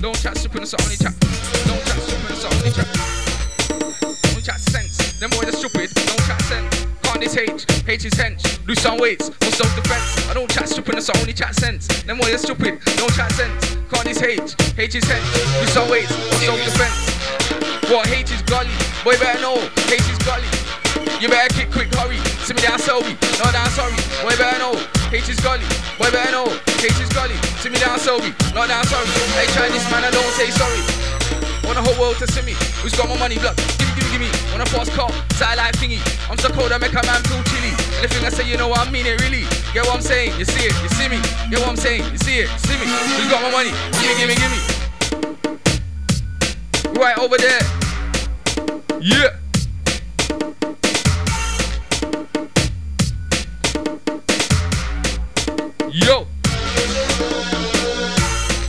Don't chat super the only chat. Don't chat super the only chat. Don't chat sense. Them boys are stupid. Don't chat sense. Can't this H? H is hench. Lose some weights. No self defense. I don't chat stupid. That's only chat sense. Them boys are stupid. Don't chat sense. Can't this H? H is hench. Lose some weights. No self defense. What H is gully? Boy better know. H is gully. You better kick quick, hurry. See me down, sorry. No, down, sorry. Boy, better know. H is gully. Boy, better know. H is gully. See me down, sorry. No, down, sorry. Hey, this man, I don't say sorry. Want the whole world to see me. Who's got my money, blood? Gimme, gimme, gimme. Want a fast car, satellite thingy. I'm so cold, I make a man feel chilly. Anything I say, you know what I mean it, really. Get what I'm saying? You see it, you see me. Get what I'm saying? You see it, you see me. Who's got my money? Gimme, gimme, gimme. Right over there. Yeah. Yo.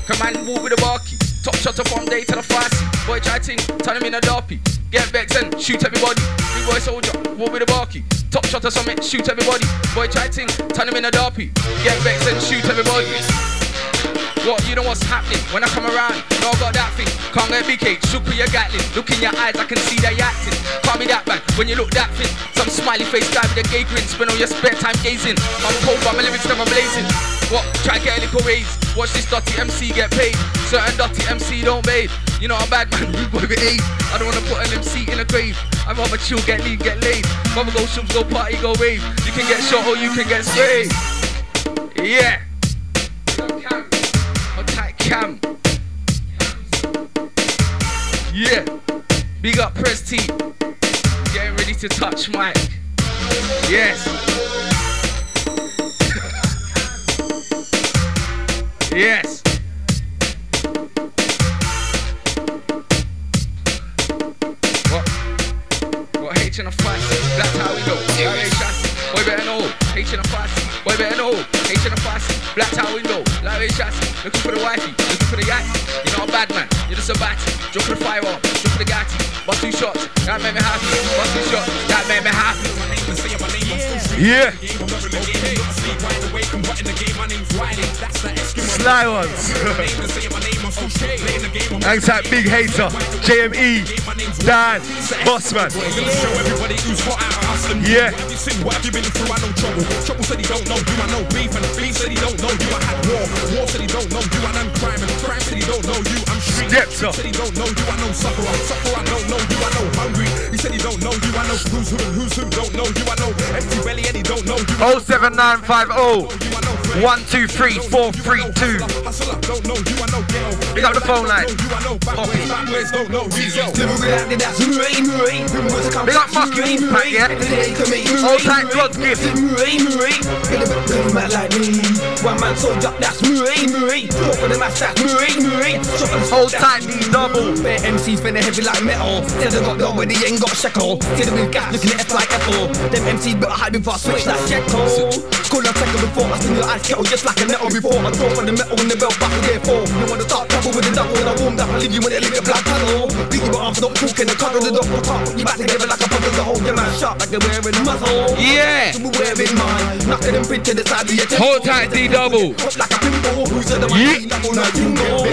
Come on, move with the barky. Top shutter from day to the fussy. Boy, try ting, turn him in a doppy. Get vexed and shoot everybody. Big boy soldier, move with a barky. Top shutter summit, shoot everybody. Boy, try ting, turn him in a doppy. Get vexed and shoot everybody. What, you know what's happening when I come around? No, I got that thing. Can't get big cake, shook with your gatling. Look in your eyes, I can see that you acting. Call me that bad when you look that thin. Some smiley face guy with a gay grin. Spend all your spare time gazing. I'm cold, but my lyrics never blazing. What? Try to get a little raise. Watch this dirty MC get paid. Certain dirty MC don't bathe. You know I'm bad man, rude boy with AIDS. I don't wanna put an MC in a grave. I'd rather chill, get lean, get laid. Rather go shoots, go party, go rave. You can get shot or you can get sprayed. Yeah. A tight cam. Yeah. Big up Press T. Getting ready to touch mic. Yes. Yes. What? What H in a fuss? That's how we go. Ain't chassis. Boy better know. H in a fuss. Boy better know. H in a how we know. That ain't chassis. Looking for the wifey. Looking for the yachty. You're not a bad man. You're just a batty. Jump for the firearm. Jump for the gatti. Bust two shots. That made me happy. Bust two shots. That made me happy. Yeah. Sly ones. Hang tight, big hater. JME. Dan. Bossman. Yeah. What have you been through? I know trouble. Trouble said he don't know you. I know beef, and beef said he don't know you. I had war. War said he don't know you. I done crime, and crime said he don't know you. I'm street. Said he don't know you. I know. I know you. I know hungry. He said he don't know you. I know who's who and who's who don't know you. I know empty belly and he don't know you. 07950 123432. Hustle up, don't know you. I know ghetto. Pick up the phone line. You I know bad boys, bad boys don't know you. Yo. Big up fucking Impact, yeah? Hold tight, God's gift. One man soldier, that's Murray, Murray. Four for the match, that's Murray, Murray. Hold tight, D double. Bare MCs finna heavy like metal. Said they got dough, but they ain't got a shekel. Said they with gas, looking at F like Apple. Them MCs better hide before I switch that shekel. School I take before I sting your I kettle just like a nettle before. I draw from the metal in the belt buckle, therefore. You wanna start trouble with the double, and I warmed up. I leave you in a little black tunnel. Beat your arms, not talking, the cuddle, the dog, the top. You back together like a puzzle to hold your mouth shut, like they're wearing a muzzle. Yeah. So we wear in mind, knocking them pin to the side of your temple. Hold tight, D double. Hot like a pinball, who's the one Yeah. double now jingle.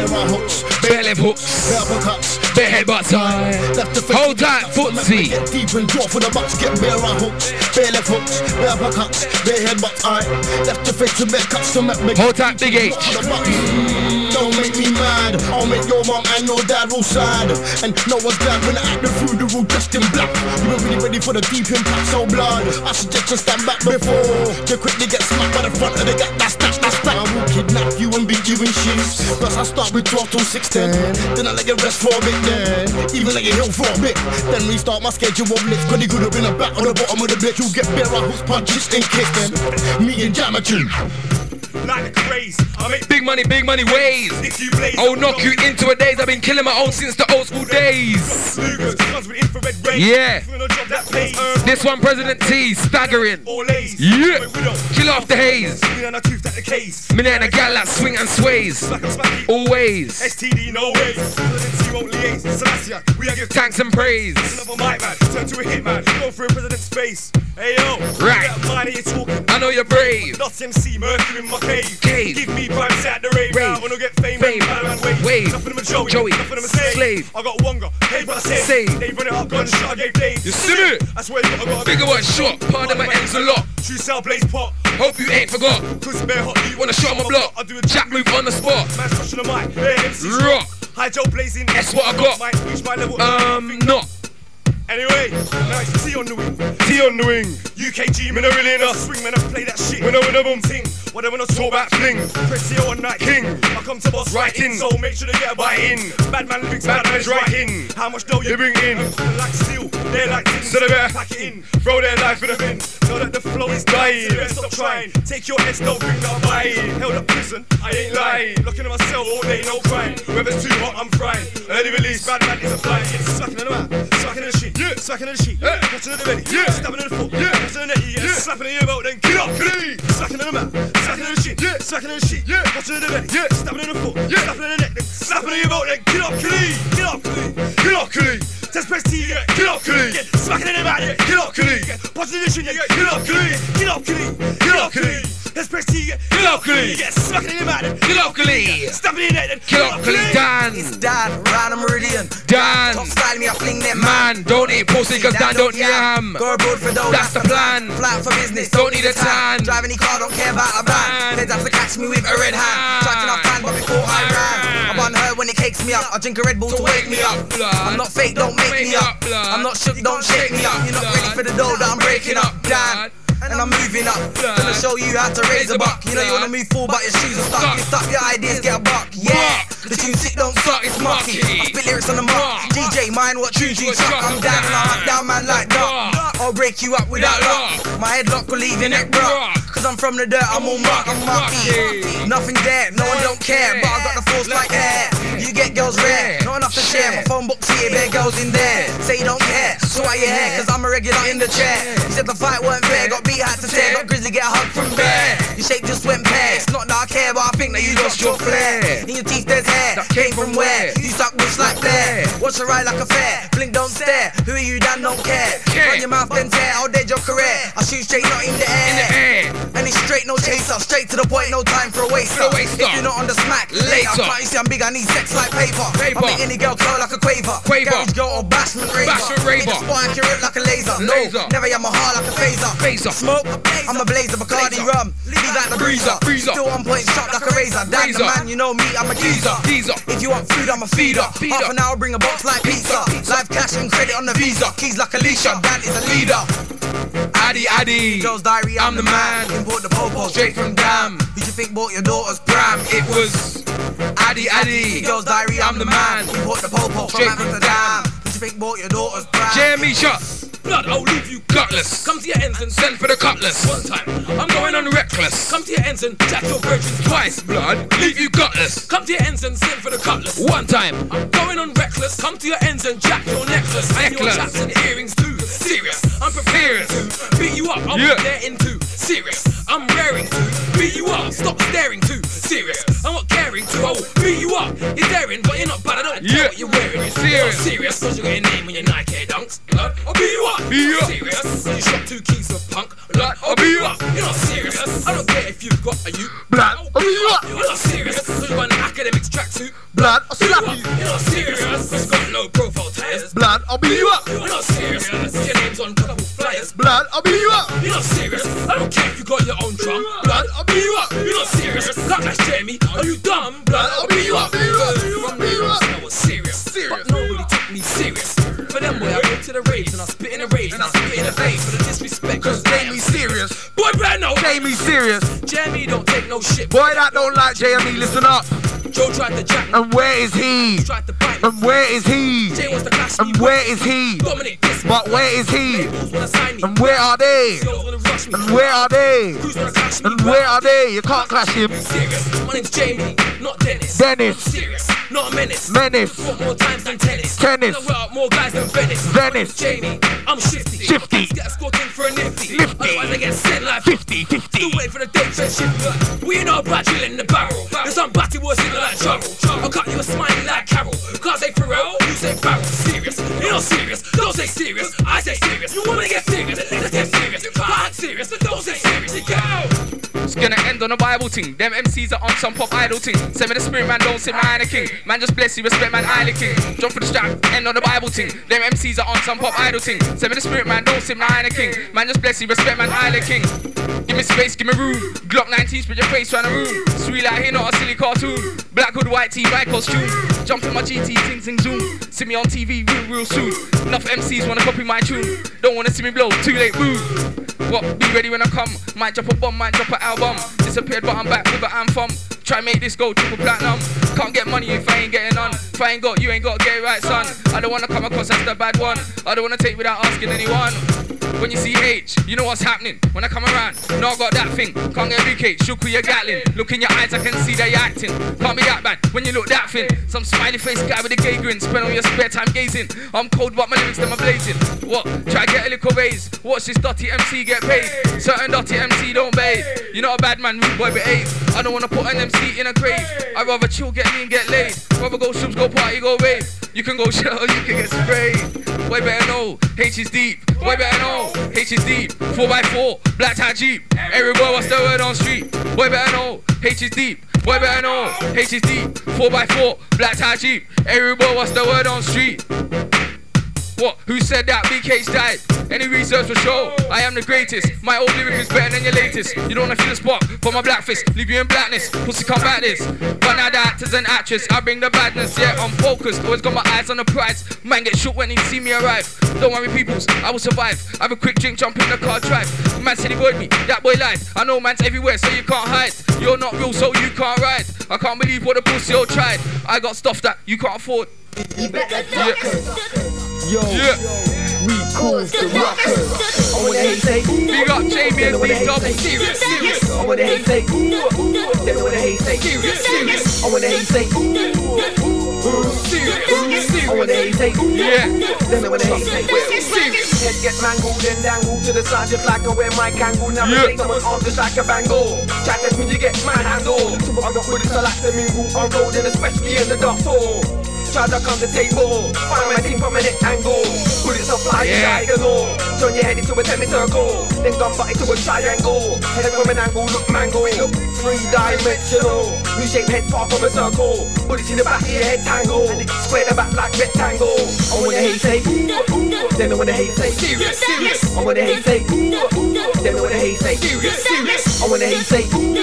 Bare left hooks. Bare headbutts. Hold tight, footsie. Get deep and draw for the bucks, get bare on hooks, bare left hooks, bare uppercuts, bare headbutts, I left your face to bare cuts to make me Hold tight, Big H. Don't make me mad, I'll make your mom and your dad all sad. And no one's glad when I act the rule dressed in black. You ain't really ready for the deep impact, so blood. I suggest you stand back before you quickly get smacked by the front of the gap. That's that, that's that. I will kidnap you and beat you in shoes. Plus I start with 12 till 16. Then I let you rest for a bit then. Even let you heal for a bit. Then restart my schedule of licks. Cause you could have been a back on the bottom of the bitch. You get bare hooks, punches and kicks then. Me and geometry. Like the craze, I make Big money, big money ways. If you blaze, oh, I'll knock you into a daze. I've been killing my own since the old school days. Lugers, guns with infrared rays. Yeah. Doing a job that pays. This one, President T, staggering. All lays. Yeah. Kill off the haze. Me and a tooth at the case. Me and a gal that swing and sways. Always. STD, no ways. Presidents, you won't liaise. Selassie, we are give Thanks and praise. Another mic man, turn to a hit. Go through president's face. Hey yo, Right. That money you talking. I know you're brave. Not MC, Mercury in my cave. Cave. Give me vibes at the rave. Rave. I get fame, Fame. man, wave. Wave. Nothing of a Joey. Joey. Nothing of a slave. Slave. I got Wonga. Hey, but I said. Save. They run it up, gunshot, I gave Dave. You see it? That's where you gotta go. Bigger one shot. Pardon my ends a lot. True cell blaze pot. Hope you ain't forgot. Cause bare hot. You Wanna shot my block. I do a Jack move on the spot. Man's touching the mic. Hey. Rock. High Joe blazing. That's what I got. Might reach my level. Um, not. Anyway, now it's T on the wing. T on the wing. UKG, man, I really enough. Swing, man, I play that shit. When I win a boom ting. What I wanna talk about fling. Pretty one night king. I come to boss right in. So make sure they get a bite in. Bad man lyrics, bad man's right in. How much dough you bring in? Like steel, they're like tin. So they better pack it in. Throw their life in the bin. Know that the flow is dying. Stop trying. Take your heads, don't bring that buying. Held up prison, I ain't lying. Looking at myself all day, no crying. Whoever's too hot, I'm frying. Early release, bad man is a flying. It's smacking in the mouth, smacking in the sheet, yeah. smacking in the sheet, yeah. catching in the belly, yeah. stabbing in the foot, yeah. catching in the neck, yeah. slapping in your mouth, then get up, clean. Smacking in the mouth, smacking in the sheet, yeah. smacking in the sheet, yeah. catching in the belly, yeah. stabbing in the foot, yeah. slapping in the neck, then slapping in your mouth, then get up, clean. Get up, clean. Get up, clean. Test press T, yeah. get up, clean. Get smacking in the mouth, yeah. get up, clean. Get punching in the shin, yeah. get up, clean. Get up, clean. Get up, clean. Test press T, yeah. Get up, clean. Get smacking in the mouth, yeah. Get up, clean. Stabbing in the neck, then Get up, clean. Dan. It's Dan, a meridian. Dan. Top style me, I fling them Man, don't eat pussy cause Dan don't yam. Go abroad for dough, That's the plan. Flat for business, Don't need a tan. Drive any car, don't care about a brand. Heads have to catch me with a red hand. Tried enough time, but before I ran, I on her when it cakes me up. I drink a Red Bull to wake me up. I'm not fake, don't make me up. I'm not shook, don't shake me up. You're not ready for the dough that I'm breaking up. Dan. And I'm moving up, gonna show you how to raise a buck. You know you wanna move forward, but your shoes are stuck. You stop your ideas, get a buck. Yeah, the tune sick don't suck, it's mucky. I spit lyrics on the mark. DJ, mind what tunes you chuck. I'm down and I hunt down man like duck. I'll break you up without luck. My headlock will leave your neck broke. Cause I'm from the dirt, I'm all muck, I'm mucky. Nothing there, no one don't care, but I got the force like air. You get girls rare, not enough to share. My phone book's here, there girls in there. Say you don't care, so why your hair? Cause I'm a regular in the chair. You said the fight weren't fair, got beat had to tear. Got grizzly get a hug from bear. Your shape just went pear. It's not that I care, but I think that you lost your flair. In your teeth there's hair, that came from where? You suck bush like Blair. Watch your ride like a fair. Blink, don't stare. Who are you, Dan? Don't care. Run your mouth, then tear. I'll dead your career. I shoot straight, not in the air. And it's straight, no chaser. Straight to the point, no time for a waster. waster. If you're not on the smack, later. Later. Can't you see I'm big? I need sex like paper. Paper. I make any girl curl like a quaver. Quaver. Garage girl or bashment raver. Bashment raver. The spot accurate like a laser. Laser. No, never am a heart like a phaser. Phaser. Smoke, I'm a blazer. Bacardi Blazer. rum. Leave like the breezer. Breezer. Still on point, sharp like a razor. Dan the man, you know me, I'm a geezer. Geezer. If you want food, I'm a feeder. Feeder. Half an hour, bring a box like pizza. Live cash and credit on the visa. Keys like Alicia. Dan is a leader. Addy, Addy. Girls diary, I'm, I'm the man. Import the popo Straight from Dam. Who'd you think bought your daughter's Bram, pram? it was Addy, Addy. Girls diary, I'm the man. Import the popo Straight from Amsterdam. Who'd you think bought your daughter's pram? Jeremy shot. Blood, I'll leave you Gutless. Come to your ends and Send for the cutlass. one time. I'm going on reckless. Come to your ends and jack your virgins Twice, blood. Leave you gutless. Come to your ends and send for the cutlass. One time. I'm going on reckless. Come to your ends and jack your necklace. And your chaps and earrings too. Serious. I'm prepared to beat you up. I'll Yeah. in two. Serious. I'm raring to beat you up. Stop staring too serious. I'm not caring to. I will beat you up. You're daring, but you're not bad. I don't care Yeah. what you're wearing. Serious. not serious. Cause you got a name on your Nike dunks. Blood, I'll beat you up. Beat you up. Serious. Cause you shot two keys of punk. Blood, I'll beat you up. You're not serious. I don't care if you've got a you. Blood, I'll beat you up. You're not serious. Cause you got an Akademiks tracksuit. Blood, I'll slap you. You're not serious. You got low profile tires. Blood, I'll beat you up. You're not serious. Your name's on couple flyers. Blood, I'll beat you up. You're not serious. I don't care if you got your own drum. Blood, I'll beat you up. You're not serious. Can't match Jamie. Are you dumb? Blood, I'll beat you up. From the I was serious. But nobody took me serious. For them, boy, I go to the raves and I spit in the raves and I spit in the face for the disrespect. Cause Jamie serious. Boy, better know. Jamie serious. Jamie don't take no shit. Boy that don't like JME, listen up. Joe tried to jack me. And where is he? Tried to bite. And where is he? Jay wants to clash. And where is he? Dominic. But where is he? Labels wanna sign me. And where are they? Girls wanna rush me. And where are they? Crews wanna clash me. And where are they? You can't clash him. My name's Jamie, not Dennis. Dennis. Not a menace. Menace. More times than tennis. Tennis. More guys than Venice. Venice. Jamie, I'm shifty. Shifty. Get score for a nifty. Nifty. Otherwise I get sent like 50, 50. Still waiting for the date for shift. We know about drill in the barrel. There's some batty boys sitting like trouble. I'll cut you a smiley like Carol. Can't say Pharrell, you say barrel. Serious, serious. Don't say serious. I say serious. You to get serious? Let's get serious. Act serious. Don't say serious. Gonna end on a Bible thing. Them MCs are on some pop idol thing. Send me the spirit, man, don't say man, the king. Man, just bless you, respect, man, I the king. Jump for the strap, end on the Bible thing. Them MCs are on some pop idol thing. Send me the spirit, man, don't man, the king. Man, just bless you, respect, man, I the king. Give me space, give me room. Glock 19, spread your face round the room. Sweet like here, not a silly cartoon. Black hood, white tee, white costume. Jump in my GT, ting, ting, zoom. See me on TV real, real soon. Enough MCs wanna copy my tune. Don't wanna see me blow, too late, boo. What? Be ready when I come. Might drop a bomb, might drop an album. Disappeared, but I'm back with an anthem. Try make this go triple platinum. Can't get money if I ain't getting on. If I ain't got, you ain't got get it right, son. I don't wanna come across as the bad one. I don't wanna take without asking anyone. When you see H, you know what's happening. When I come around, no, I got that thing. Can't get BK, shook with your Gatling. Look in your eyes, I can see that you're acting. Can't be that bad when you look that thin. Some smiley face guy with a gay grin. Spend all your spare time gazing. I'm cold, but my lyrics, them are blazing. What? Try get a little raise. Watch this dirty MC get paid. Certain dirty MC don't. You're not a bad man, rude boy, behave. I don't wanna put an MC in a grave. I'd rather chill, get lean, get laid. Rather go shoes, go party, go rave. You can go shell, you can get sprayed. Boy better know, H is deep. Boy better know, H is deep. 4x4, black tie Jeep. Every boy what's the word on street. Boy better know, H is deep. Boy better know, H is deep. 4x4, black tie Jeep. Every boy what's the word on street. What? Who said that BK's died? Any research will show I am the greatest. My old lyric is better than your latest. You don't wanna feel the spot for my black fist. Leave you in blackness. Pussy come back this. But now the actor's and actress. I bring the badness. Yeah, I'm focused. Always got my eyes on the prize. Man get shook when he see me arrive. Don't worry, peoples. I will survive. I have a quick drink, jump in the car, drive. Man said he void me. That boy lied. I know man's everywhere, so you can't hide. You're not real, so you can't ride. I can't believe what a pussy all tried. I got stuff that you can't afford. You better Yeah. Yo, Yeah. we cause the rockers. I wanna hate say ooh. Big up Jamie and Then I wanna hate say Serious, serious. I wanna hate say ooh, ooh. Then I wanna hate say Serious, serious. I wanna hate say ooh, ooh. Serious, I wanna hate say ooh. Yeah. Then I wanna hate say Serious. Head get mangled and dangled to the side just like I wear my kangle. Now Yeah. take someone arm just like a bangle. Chat at me, you get manhandled. I got bullets, I like to mingle. I'm golden, especially in the dark soul. Try to come to the table, find my team flying Turn your head into a semicircle, then gun butt into a triangle. Head from an angle, look mango, it look three dimensional. New shape head far from a circle. Bullets in the back of your head tangle. Square the back like rectangle. I wanna hate say ooh, ooh. Then I wanna hate say Serious, serious. I wanna hate say ooh, ooh. Then I wanna hate say Serious, serious. I wanna hate say ooh,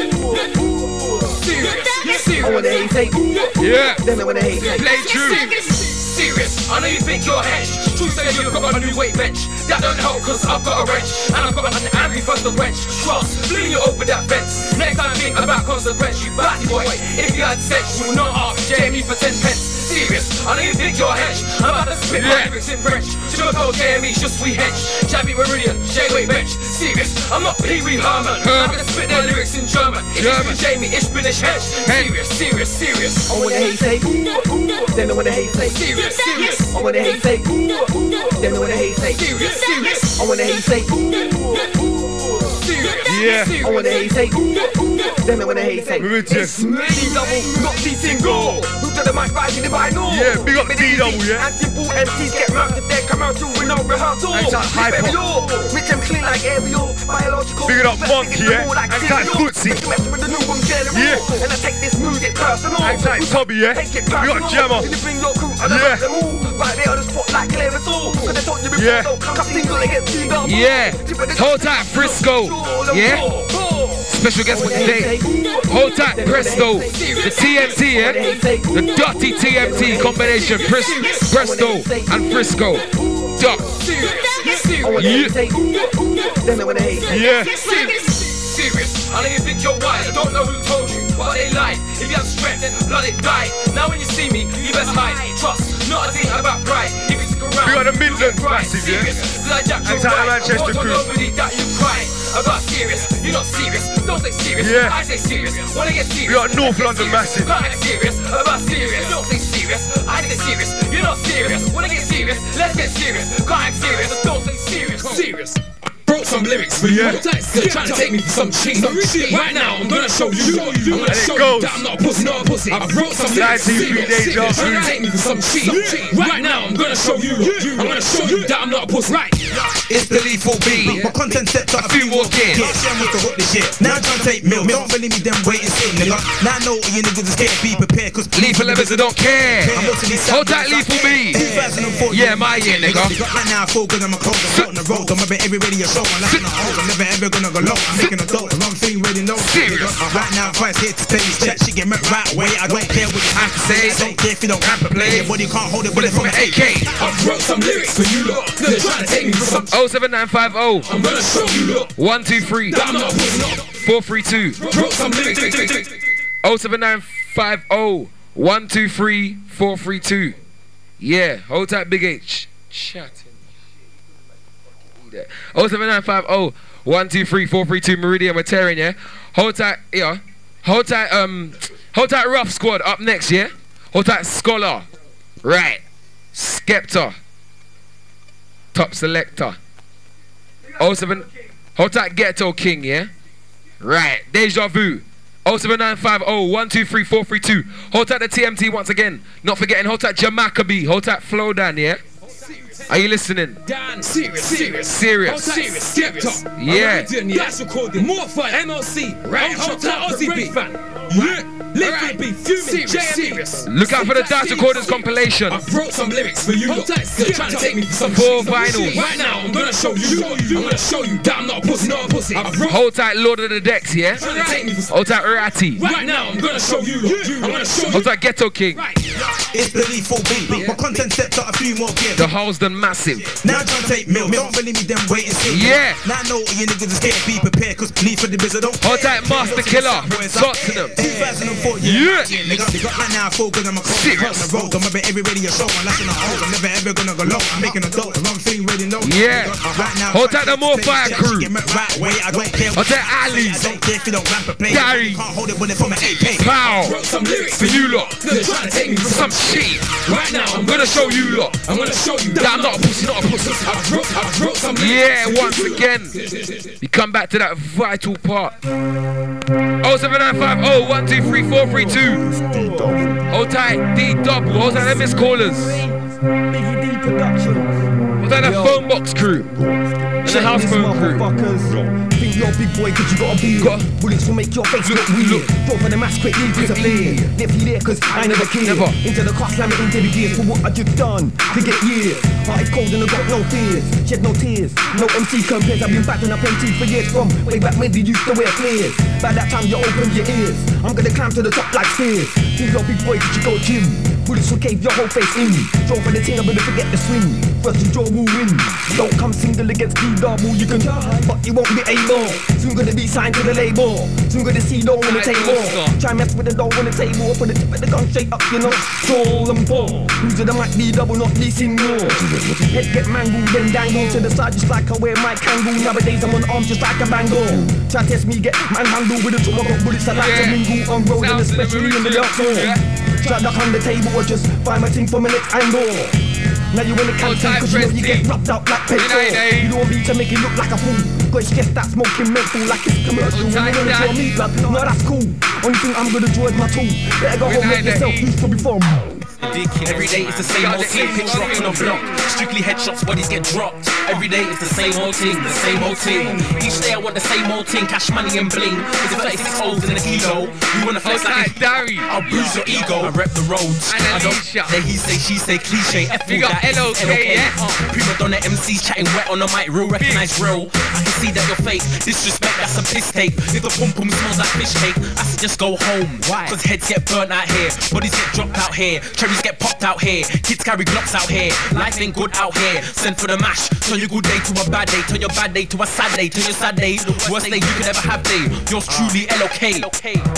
ooh. Serious, I wanna hate say ooh, Yeah. Then I wanna hate say Play true. Serious, serious. I know you think you're hench. True say you've got a new weight bench. That don't help cause I've got a wrench. And I've got an angry first to quench. Trust, blew you over that fence. Next time think about consequence, you batty boy. If you had sex, you will not ask Jamie for 10 pence. Serious, I know you think you're hench. I'm about to spit my Yeah. lyrics in French. Sure told Jamie, just we hench. Chabby Meridian, J-Way bench. Serious, I'm not Pee Wee Herman. I'm gonna spit their lyrics in German. If German. it's Jamie, ich bin nicht hench. Serious, serious, serious. I wanna hate say ooh, ooh. Then I wanna hate say Serious, serious. I wanna hate say ooh, ooh. Then I wanna hate say Serious, serious. I wanna hate say ooh, ooh. I wanna hate say then I wanna hate say. It's me double, not D single. Who to the mic rising the vinyl? Yeah, big up D double, yeah. And simple MCs get murked if they come out to with no rehearsal. Thanks, that hyper. Rich and clean like Ariel, biological. Big it up, Let's Monk, make it yeah. more like Thanks, that cereal. Footsie. Make you mess with the new one general. Yeah. And I take this music personal. Thanks, that Tubby, yeah. Take it personal. Jammer. You bring your crew and I Yeah. rock them all. Right there on the spot like clear as all. Cause I told you before, Yeah. don't come single against D double. Yeah. Hold tight, Frisco. Yeah. Special guest for today. Hold tight, Presto. The TMT, yeah. The dirty TMT combination. Pres- Presto and Frisco. Duck. Yeah. Serious. I don't even think you're wise. I don't know who told you, but they lied. If you have strength, then blood it died. Now when you see me, you best hide. Trust, not a thing about pride. If you stick around, We got the you Midlands massive, yeah? Serious, like Jack Thanks out Right. Manchester I won't tell crew. nobody that you cry. About serious, you're not serious. Don't say serious. Yeah. I say serious. When I get serious, We got North London massive. Can't serious. About serious. Don't say serious. I say serious. You're not serious. When I get serious, let's get serious. Can't get serious. Don't say serious. Serious. Wrote some lyrics for you. They're trying to take me for some cheat. Right now, I'm gonna show you. I'm gonna And show you that I'm not a pussy, not a pussy. I wrote some lyrics. 19 days They're trying to take me for some cheat. Right now, I'm gonna show you. I'm gonna show you that I'm not a pussy. Right. It's the lethal B. My content set to a few more kids. Yeah, share with the hook this shit. Now I'm trying to take milk. Don't believe me, then wait and see, nigga. Now I know all you niggas is scared. Be prepared, cause Lethal levels, I don't care. I'm Hold that lethal B. Yeah, my year, nigga. Right now I feel cause I'm a cold. I'm on the road. I'm up every radio show. I'm laughing at home. I'm never ever gonna go low. I'm making a dope. The wrong thing, no. Serious. Right now, if I here to tell you chat, she get met right away. I don't care what you have to say. I don't care if you don't rap or play. Your body can't hold it, but it's from an AK. I wrote some lyrics for you lot. They're trying to take me for some 07950 I'm gonna show you lot. 123 That I'm not pussy, not. 432 Wrote some lyrics. 07950 123 432 Yeah, hold tight, Big H. Chatting. 07950 123 432 Meridian, we're tearing, yeah? Hold tight, yeah. Hold tight, um, hold tight, Rough Squad up next, yeah? Hold tight, Scholar. Right. Skepta. Top Selector. 07. Hold tight, Ghetto King, yeah? Right. Deja Vu. 07950 123 432. Hold tight the TMT once again. Not forgetting, hold tight Jamaica Hold tight Flow Dan, yeah? Are you listening? Dan, serious, serious, Serious. serious, serious. Yeah. That's recorded. More fun. MLC, right? Hold tight, Aussie beat. Yeah. Live for the beat. Fuming. Serious. Look out for the Dance Recorders compilation. I wrote some lyrics for you. They're trying to take me for some Four shit. vinyls. Right now, I'm gonna show you. I'm gonna show you that I'm not a pussy, not a pussy. Hold tight Lord of the Decks, yeah? trying to take me for some Hold tight Ratty. Right now, I'm gonna show you. I'm gonna show you. Hold tight Ghetto King. It's the lethal B. My content set to a few more kids. The Halsden Massive. Now I'm trying to take milk. Don't believe me, then wait and see. Yeah. Now I know all you niggas is scared. Be prepared, cause leave for the biz. I don't Hold tight Master Killer. Tottenham. 2004, Yeah. yeah. Nigga, nigga, right now I feel cause I'm a cold. I'm on the road. I'm up at every radio show. I'm laughing at home. I'm never ever gonna go low. I'm making a dope. The wrong thing, ready, no. Yeah. Right now, Hold tight the More Fire crew. Get me right away. I don't care. Hold tight Ali. I don't care if you don't rap or play. Gary. Can't hold it, but it's from an AK. Pow. Wrote some lyrics For you lot. They're trying to take me for Some some shit. Right now, I'm gonna show you lot. I'm gonna show you that I'm not a pussy, not a pussy. I wrote, I wrote some lyrics. Yeah, once again. We come back to that vital part. 07950 123 432. Hold tight, D double. Hold tight, them missed callers. Biggie D production. Hold tight, the phone box crew. And the house phone crew. Think you're big boy cause you got a beard. Bullets will make your face look weird. Go for the mask quick, leave with a bleed. Live you there cause I never cared. Never. Into the car, slam it into the gears for what I just done. To get years. Heart is cold and I got no fears. Shed no tears. No MC compares. I've been battling up MC for years from way back when they used to wear flares. By that time you open your ears. I'm gonna climb to the top like stairs. Think you're big boy cause you go gym. Bullets will cave your whole face in. Draw for the thing, I'm gonna forget the swing. First you draw will win. Don't come single against D double. You can try, but you won't be able. Soon gonna be signed to the label. Soon gonna see no on the table. Try mess with the dough on the table. Put the tip of the gun straight up, you know. Troll and ball. Who's the mic D double, not D single. Head get mangled, then dangled to the side just like I wear my Kangol. Nowadays I'm on arms just like a bangle. Try test me, get manhandled with a tool. I got bullets I like to mingle on road and especially in the dance hall. Try duck on the table or just find my thing from the next angle. Now you in the canteen cause you know you get rubbed out like petrol. You don't want me to make it look like a fool. Got it stressed out smoking mental like it's commercial. You wanna draw me blood? No, that's cool. Only thing I'm gonna draw is my tool. Better go home, make yourself useful before. Every day it's the same old thing, pitch rocking on block. Strictly headshots, bodies get dropped. Every day it's the same old thing, the same old thing. Each day I want the same old thing, cash money and bling. It's a 36 O's in a kilo. You wanna flex like a Dari? I'll bruise your ego. I rep the roads. I don't say he say she say cliche. F all got LOK, yeah. Prima donna MCs chatting wet on the mic, real recognize real. I can see that you're fake. Disrespect, that's a piss take. If the pum pum smells like fish cake, I just go home. Why? Cause heads get burnt out here, bodies get dropped out here, cherries get popped out here, kids carry glocks out here. Life ain't good out here. Send for the mash. Turn your good day to a bad day. Turn your bad day to a sad day. Turn your sad day to the worst day you could ever have day. Yours truly LOK.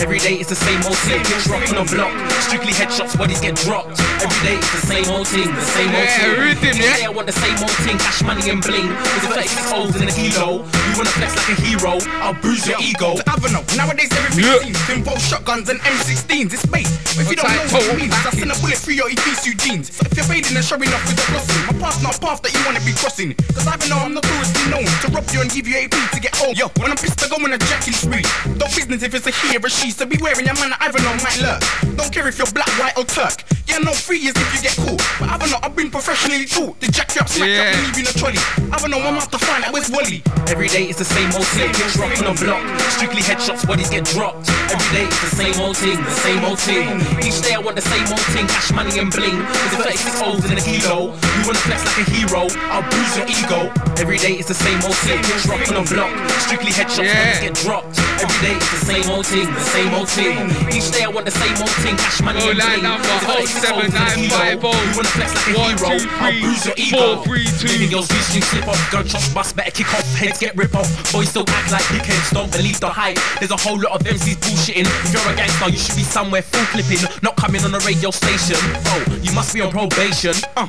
Every day it's the same old thing. Rocking on block. Strictly headshots, bodies get dropped. Every day it's the same old thing. The same old Yeah, thing. rhythm, Each I want the same old thing. Cash money and bling. It's a 36 O's in a kilo. You wanna flex like a hero? I'll bruise your ego. To Avenel, nowadays everything seems to involve shotguns and M16s. It's bait. If you don't know what it means, I send a bullet through your Evisu jeans. If you're fading and showing off with the glossing, my path's not a path that you wanna be crossing. Cause Avenel, I'm notoriously known to rob you and give you AP to get home. Yo, when I'm pissed, I go on a jacking spree. Don't business if it's a he or a she, so be wearing your man that Avenel might lurk. Don't care if you're black, white, or Turk. Yeah, no free years if you get caught. But Avenel, I've been professionally taught to jack you up, smack you up, and leave you in a trolley. Avenel, I'm out to find out where's Wally. Every day it's the same old thing, pitch rocking on block. Strictly headshots, bodies get dropped. Every day it's the same old thing, the same old thing. Each day I want the same old thing, cash money and bling. It's a 36 O's in a kilo. You wanna flex like a hero? I'll bruise your ego. Every day it's the same old thing, rocking on block. Strictly headshots, bodies get dropped. Every day it's the same old thing, the same old thing. Each day I want the same old thing, cash money Oh, and bling. number It's a 36 O's in a kilo. 07950. You wanna flex like a One, hero? two, I'll three, bruise your ego. four, three, two. Baby girls reaching slip off, gunshots bust, better kick off, heads get rip off. Boys still act like dickheads, don't believe the hype. There's a whole lot of MCs bullshitting. If you're a gangster, you should be somewhere full flipping, not coming on a radio station. Oh, you must be on probation. Uh,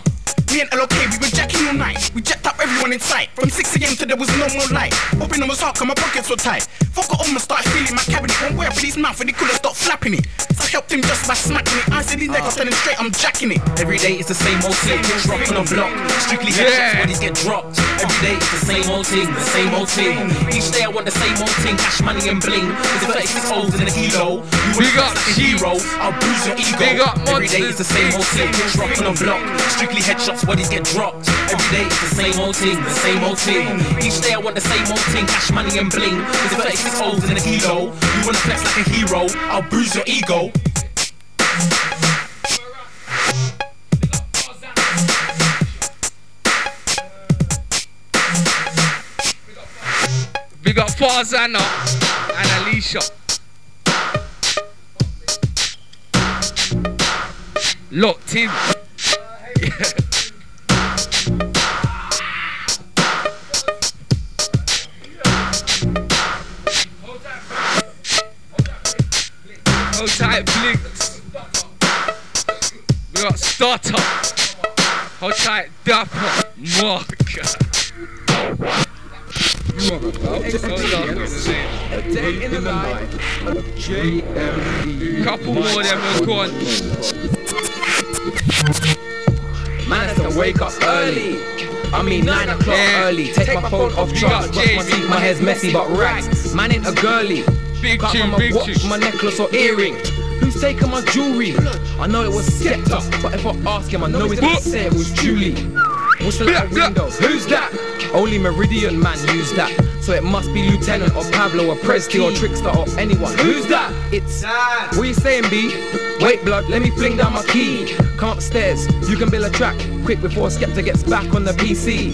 me and LOK, we were jacking all night. We jacked up everyone in sight. From 6 a.m. till there was no more light. Hoping it was hard, cause my pockets were tight. Fuck it on and started feeling my cabinet. Won't wear his mouth and he couldn't stop flapping it. So I helped him just by smacking it. I said these niggas telling straight, I'm jacking it. Every day it's the same old thing, rocking on block. Strictly headshots, bodies get dropped. Every day it's the same old thing, the same old thing. Each day I want the same old thing, cash money and bling. It's a 36 O's in a kilo. You wanna like a hero? I'll bruise your ego. Big up Every day it's the same old thing, rocking on block. Strictly headshots, bodies get dropped. Every day it's the same old thing, the same old thing. Each day I want the same old thing, cash money and bling. A 36 O's in a kilo. You wanna flex like a hero? I'll bruise your ego. We got Farzana and Alicia. Locked in. Tight, blinks. We got starter. Hold tight, dapper. Mark. You are about to A day in the life of JME. Couple more, then we'll go on. Man has to wake up early. I mean, 9 o'clock early. Take my phone off charge. Brush my teeth, my hair's messy, but rags. Man ain't a girly. Big Can't find big watch, tune. my necklace or earring. Who's taking my jewelry? I know it was Skepta, but if I ask him, I know he's gonna say it was Julie. Whistle out window. Who's that? Only Meridian man used that. So it must be Lieutenant or Pablo or Prez T or Trickster or anyone. Who's that? It's What you saying, B? Wait, blood, let me fling down my key. Come upstairs, you can build a track quick before Skepta gets back on the PC.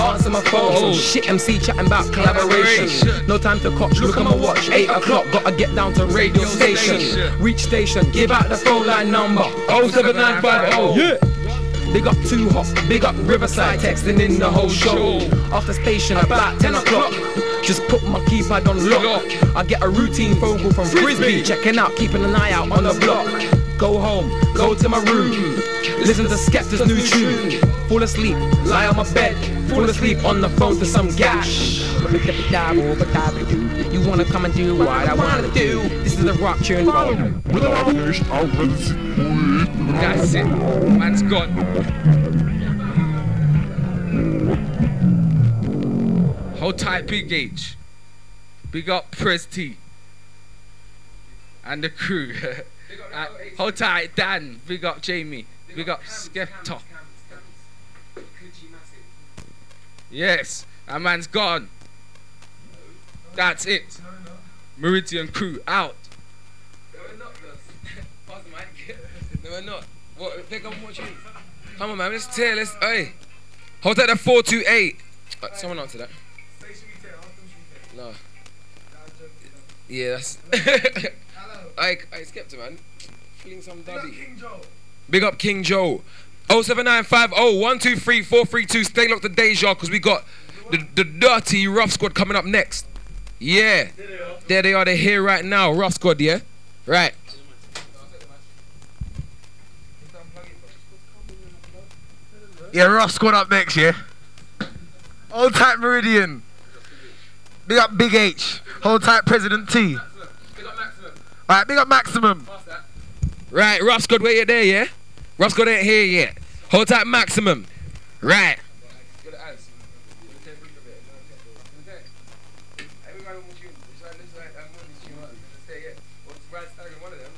Answer my phone, Oh. some shit MC chatting about collaboration. No time to coach, look at my watch, 8 o'clock, gotta get down to radio station. Reach station, give out the phone line number, 07950. Yeah. Big up Too Hot, big up Riverside, texting in the whole show. After station about 10 o'clock, just put my keypad on lock. I get a routine phone call from Frisbee, checking out, keeping an eye out on the block. Go home, go to my room. Listen to Skepta's new tune. Fall asleep, lie on my bed. Fall asleep on the phone to some gash. You wanna come and do what I wanna do? This is the rock tune. That's it. Man's got. Hold tight, Big H. Big up Prez T. And the crew. Uh, hold tight, Dan. Big up Jamie. Big up Skepta. Yes, that man's gone. That's it. Meridian crew out. We're not. What? Come on, man. Let's tear. Let's. Hey. Hold that at 428. Uh, someone answer that. No. Yeah, that's. I, I skipped it, man. Feeling some dubby. Big up King Joe. 07950 123 432. Stay locked to Deja because we got the, the dirty Rough Squad coming up next. Yeah. There they are. They're here right now. Rough Squad, yeah? Right. Yeah, rough squad up next, yeah? Hold tight Meridian. Big up Big H. Hold tight President T. Alright, big up Maximum. Right, Rough Squad, where you there, yeah? Rough Squad ain't here yet. Hold tight, Maximum. Right.